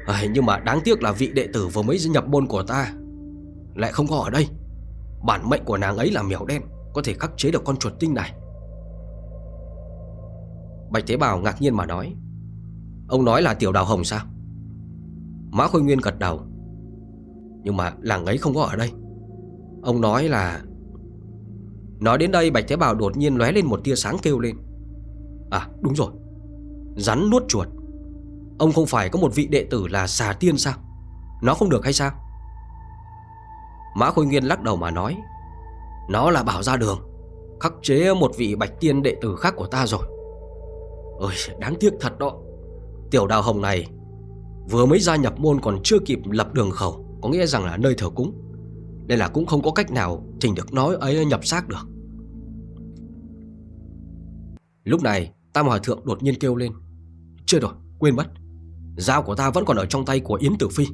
À, Nhưng mà đáng tiếc là vị đệ tử vừa mới nhập môn của ta Lại không có ở đây. Bản mệnh của nàng ấy là mèo đen Có thể khắc chế được con chuột tinh này. Bạch Thế Bảo ngạc nhiên mà nói Ông nói là tiểu đào hồng sao? Mã Khôi Nguyên gật đầu Nhưng mà làng ấy không có ở đây. Ông nói là Nói đến đây, Bạch Thế Bảo đột nhiên lóe lên một tia sáng kêu lên. À đúng rồi. Rắn nuốt chuột. Ông không phải có một vị đệ tử là xà tiên sao? Nó không được hay sao? Mã Khôi Nguyên lắc đầu mà nói, Nó là bảo ra đường, Khắc chế một vị bạch tiên đệ tử khác của ta rồi. Ôi, đáng tiếc thật đó. Tiểu đào hồng này, Vừa mới gia nhập môn còn chưa kịp lập đường khẩu, Có nghĩa rằng là nơi thờ cúng. Nên là cũng không có cách nào Trình được nói ấy nhập xác được. Lúc này, Tam Hòa Thượng đột nhiên kêu lên. Chưa rồi, quên mất. Dao của ta vẫn còn ở trong tay của Yến Tử Phi.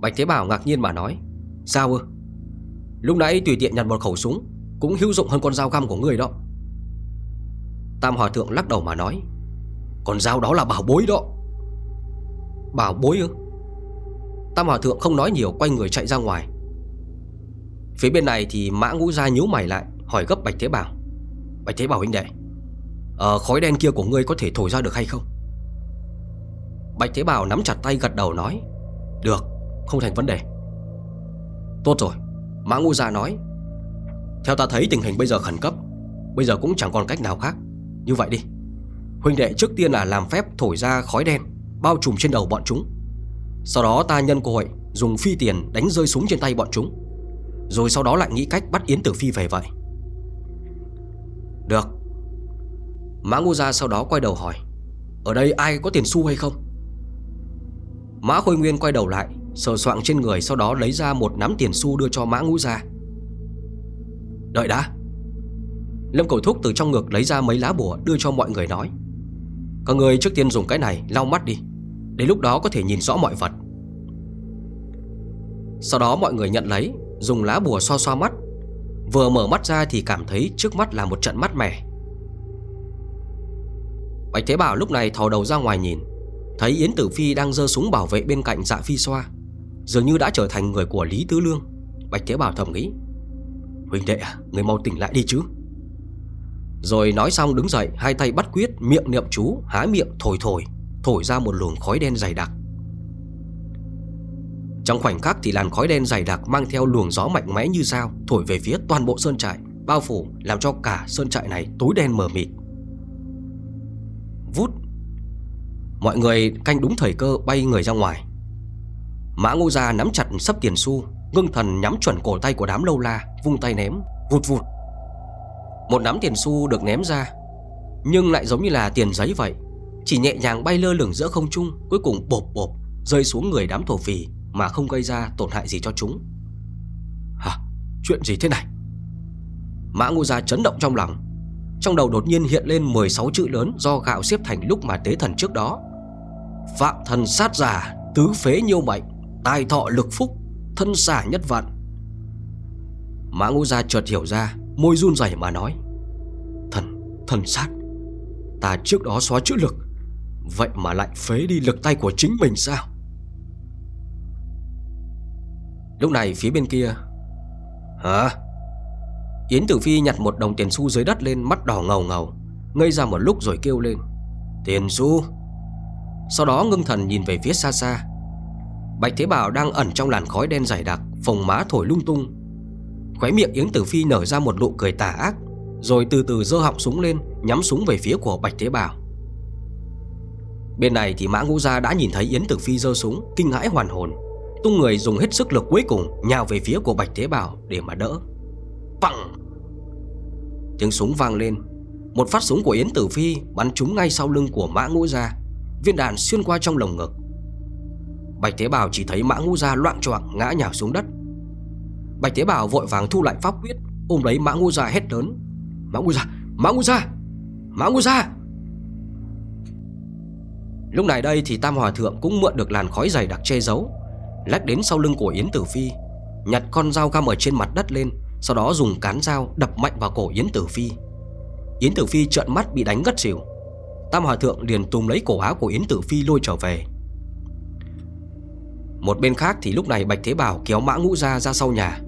Bạch Thế Bảo ngạc nhiên mà nói Sao ư? Lúc nãy tùy tiện nhặt một khẩu súng, Cũng hữu dụng hơn con dao găm của người đó. Tam Hòa Thượng lắc đầu mà nói, Con dao đó là bảo bối đó. Bảo bối ư? Tam Hòa Thượng không nói nhiều, Quay người chạy ra ngoài. Phía bên này thì Mã Ngũ Gia nhíu mày lại, Hỏi gấp Bạch Thế Bảo. Bạch Thế Bảo huynh đệ Ờ khói đen kia của ngươi có thể thổi ra được hay không? Bạch Thế Bảo nắm chặt tay gật đầu nói, Được, không thành vấn đề. Tốt rồi, Mã Ngũ Gia nói, Theo ta thấy tình hình bây giờ khẩn cấp, Bây giờ cũng chẳng còn cách nào khác. Như vậy đi, Huynh đệ trước tiên là làm phép thổi ra khói đen, Bao trùm trên đầu bọn chúng. Sau đó ta nhân cơ hội Dùng phi tiền đánh rơi súng trên tay bọn chúng. Rồi sau đó lại nghĩ cách bắt Yến Tử Phi về vậy. Được. Mã Ngô Gia sau đó quay đầu hỏi, Ở đây ai có tiền xu hay không? Mã Khôi Nguyên quay đầu lại, Sờ soạng trên người, sau đó lấy ra một nắm tiền xu đưa cho Mã Ngũ Gia. Đợi đã. Lâm Cầu Thúc từ trong ngực lấy ra mấy lá bùa đưa cho mọi người nói, Các người trước tiên dùng cái này lau mắt đi. Đến lúc đó có thể nhìn rõ mọi vật. Sau đó mọi người nhận lấy Dùng lá bùa so so mắt. Vừa mở mắt ra thì cảm thấy trước mắt là một trận mắt mẻ. Bạch Thế Bảo lúc này thò đầu ra ngoài nhìn Thấy Yến Tử Phi đang giơ súng bảo vệ bên cạnh dạ phi xoa Dường như đã trở thành người của Lý Tứ Lương. Bạch Thế Bảo thầm nghĩ Huynh đệ à, người mau tỉnh lại đi chứ. Rồi nói xong đứng dậy Hai tay bắt quyết, miệng niệm chú Há miệng thổi thổi. Thổi ra một luồng khói đen dày đặc. Trong khoảnh khắc thì làn khói đen dày đặc Mang theo luồng gió mạnh mẽ như dao Thổi về phía toàn bộ sơn trại, Bao phủ, làm cho cả sơn trại này tối đen mờ mịt. Vút! Mọi người canh đúng thời cơ bay người ra ngoài. Mã ngô gia nắm chặt sấp tiền xu, Ngưng thần nhắm chuẩn cổ tay của đám lâu la, Vung tay ném, Vụt vụt. Một nắm tiền xu được ném ra, Nhưng lại giống như là tiền giấy vậy. Chỉ nhẹ nhàng bay lơ lửng giữa không trung Cuối cùng bộp bộp Rơi xuống người đám thổ phỉ Mà không gây ra tổn hại gì cho chúng. Hả? Chuyện gì thế này? Mã ngô gia chấn động trong lòng. Trong đầu đột nhiên hiện lên 16 chữ lớn Do gạo xếp thành lúc mà tế thần trước đó. Phạm thần sát giả Tứ phế nhiêu mệnh Tài thọ lực phúc Thân xả nhất vạn Mã ngũ gia chợt hiểu ra Môi run rẩy mà nói Thần, thần sát Ta trước đó xóa chữ lực Vậy mà lại phế đi lực tay của chính mình sao? Lúc này phía bên kia. Hả? Yến Tử Phi nhặt một đồng tiền xu dưới đất lên, Mắt đỏ ngầu ngầu, Ngây ra một lúc rồi kêu lên. Tiền xu? Sau đó ngưng thần nhìn về phía xa xa. Bạch Thế Bảo đang ẩn trong làn khói đen dày đặc, Phồng má thổi lung tung. Khóe miệng Yến Tử Phi nở ra một nụ cười tà ác, Rồi từ từ dơ họng súng lên, Nhắm súng về phía của Bạch Thế Bảo. Bên này thì Mã Ngũ Gia đã nhìn thấy Yến Tử Phi dơ súng Kinh hãi hoàn hồn. Tung người dùng hết sức lực cuối cùng Nhào về phía của Bạch Thế Bảo để mà đỡ. Bằng Tiếng súng vang lên. Một phát súng của Yến Tử Phi Bắn trúng ngay sau lưng của Mã Ngũ Gia. Viên đạn xuyên qua trong lồng ngực. Bạch Thế Bảo chỉ thấy Mã Ngũ Gia loạn choạng ngã nhào xuống đất. Bạch Thế Bảo vội vàng thu lại pháp quyết Ôm lấy Mã Ngũ Gia hét lớn. Mã Ngũ Gia, Mã Ngũ Gia! Mã Ngũ Gia! Lúc này đây thì Tam Hòa Thượng cũng mượn được làn khói dày đặc che giấu. Lách đến sau lưng của Yến Tử Phi, Nhặt con dao găm ở trên mặt đất lên, Sau đó dùng cán dao đập mạnh vào cổ Yến Tử Phi. Yến Tử Phi trợn mắt bị đánh ngất xỉu. Tam Hòa Thượng liền tùm lấy cổ áo của Yến Tử Phi lôi trở về. Một bên khác thì lúc này Bạch Thế Bảo kéo Mã Ngũ Gia ra sau nhà.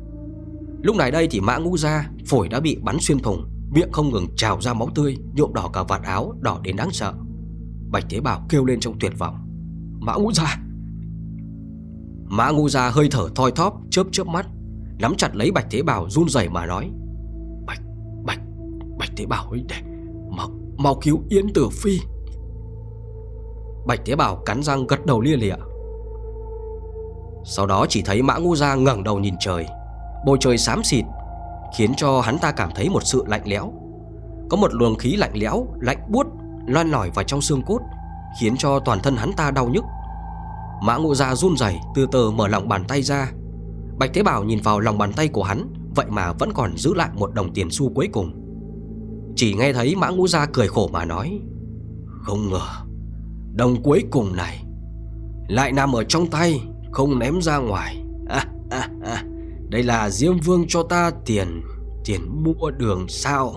Lúc này đây thì Mã Ngũ Gia Phổi đã bị bắn xuyên thủng, Miệng không ngừng trào ra máu tươi, Nhuộm đỏ cả vạt áo, Đỏ đến đáng sợ. Bạch Thế Bảo kêu lên trong tuyệt vọng. Mã Ngũ Gia. Mã Ngũ Gia hơi thở thoi thóp Chớp chớp mắt Nắm chặt lấy Bạch Thế Bảo run rẩy mà nói Bạch, Bạch, Bạch Thế Bảo ấy để Mau, mau cứu Yến Tử Phi. Bạch Thế Bảo cắn răng gật đầu lia lịa. Sau đó chỉ thấy Mã Ngũ Gia ngẩng đầu nhìn trời. Bầu trời xám xịt Khiến cho hắn ta cảm thấy một sự lạnh lẽo. Có một luồng khí lạnh lẽo Lạnh buốt loan lỏi vào trong xương cốt Khiến cho toàn thân hắn ta đau nhức. Mã ngộ gia run rẩy Từ từ mở lòng bàn tay ra. Bạch Thế Bảo nhìn vào lòng bàn tay của hắn Vậy mà vẫn còn giữ lại một đồng tiền xu cuối cùng. Chỉ nghe thấy Mã Ngũ Gia cười khổ mà nói Không ngờ Đồng cuối cùng này Lại nằm ở trong tay Không ném ra ngoài. À, à, à. Đây là Diêm Vương cho ta tiền Tiền mua đường sao?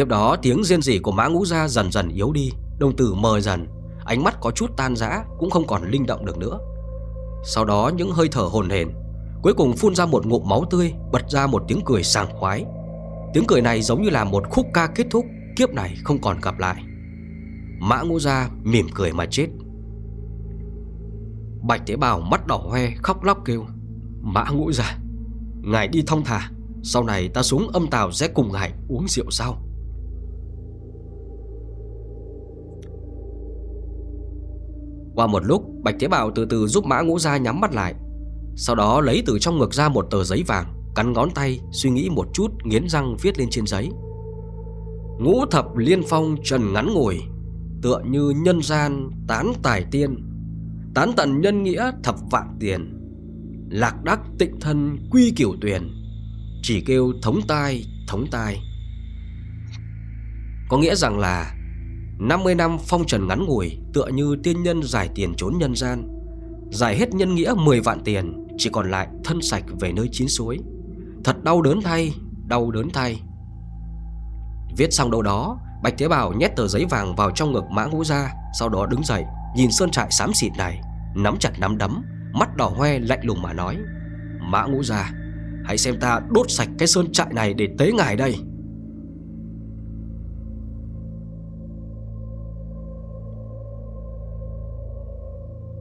Tiếp đó, tiếng riêng rỉ của mã ngũ gia dần dần yếu đi, Đồng tử mờ dần, Ánh mắt có chút tan rã, Cũng không còn linh động được nữa. Sau đó, những hơi thở hồn hển, Cuối cùng phun ra một ngụm máu tươi, Bật ra một tiếng cười sảng khoái. Tiếng cười này giống như là một khúc ca kết thúc, Kiếp này không còn gặp lại. Mã ngũ gia mỉm cười mà chết. Bạch tế bào mắt đỏ hoe, khóc lóc kêu, Mã ngũ gia, Ngài đi thong thả, Sau này ta xuống âm tàu sẽ cùng ngài uống rượu sau. Qua một lúc, Bạch Thế Bảo từ từ giúp Mã Ngũ Gia nhắm mắt lại. Sau đó lấy từ trong ngực ra một tờ giấy vàng, Cắn ngón tay, Suy nghĩ một chút, nghiến răng viết lên trên giấy. Ngũ thập liên phong trần ngắn ngồi Tựa như nhân gian tán tài tiên, Tán tận nhân nghĩa thập vạn tiền, Lạc đắc tịnh thân quy kiểu tuyển Chỉ kêu thống tai thống tai. Có nghĩa rằng là 50 năm phong trần ngắn ngủi Tựa như tiên nhân giải tiền trốn nhân gian. Giải hết nhân nghĩa 10 vạn tiền, Chỉ còn lại thân sạch về nơi chín suối. Thật đau đớn thay, Đau đớn thay. Viết xong đâu đó, Bạch Thế Bảo nhét tờ giấy vàng vào trong ngực mã ngũ ra Sau đó đứng dậy, Nhìn sơn trại xám xịt này, Nắm chặt nắm đấm, Mắt đỏ hoe lạnh lùng mà nói, Mã ngũ ra Hãy xem ta đốt sạch cái sơn trại này để tế ngài đây.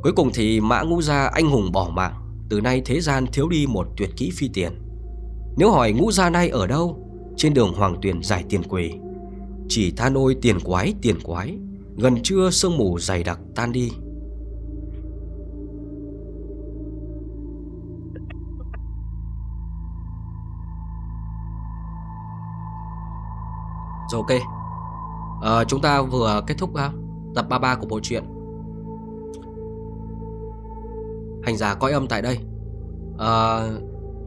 Cuối cùng thì mã ngũ gia anh hùng bỏ mạng. Từ nay thế gian thiếu đi một tuyệt kỹ phi tiền. Nếu hỏi ngũ gia nay ở đâu Trên đường hoàng tuyền giải tiền quỷ, Chỉ than ôi tiền quái tiền quái Gần trưa sương mù dày đặc tan đi. Rồi ok. À, Chúng ta vừa kết thúc uh, tập 33 của bộ truyện. Hành giả coi âm tại đây. À,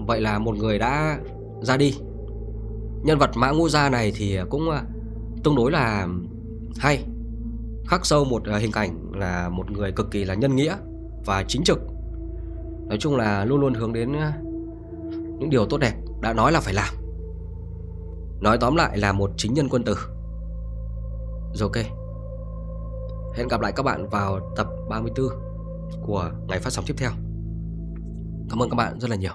Vậy là một người đã ra đi. Nhân vật mã ngũ gia này thì cũng ờ, tương đối là hay. Khắc sâu một ờ, hình ảnh là một người cực kỳ là nhân nghĩa và chính trực. Nói chung là luôn luôn hướng đến những điều tốt đẹp Đã nói là phải làm. Nói tóm lại là một chính nhân quân tử. Rồi ok. Hẹn gặp lại các bạn vào tập 34 của ngày phát sóng tiếp theo. Cảm ơn các bạn rất là nhiều.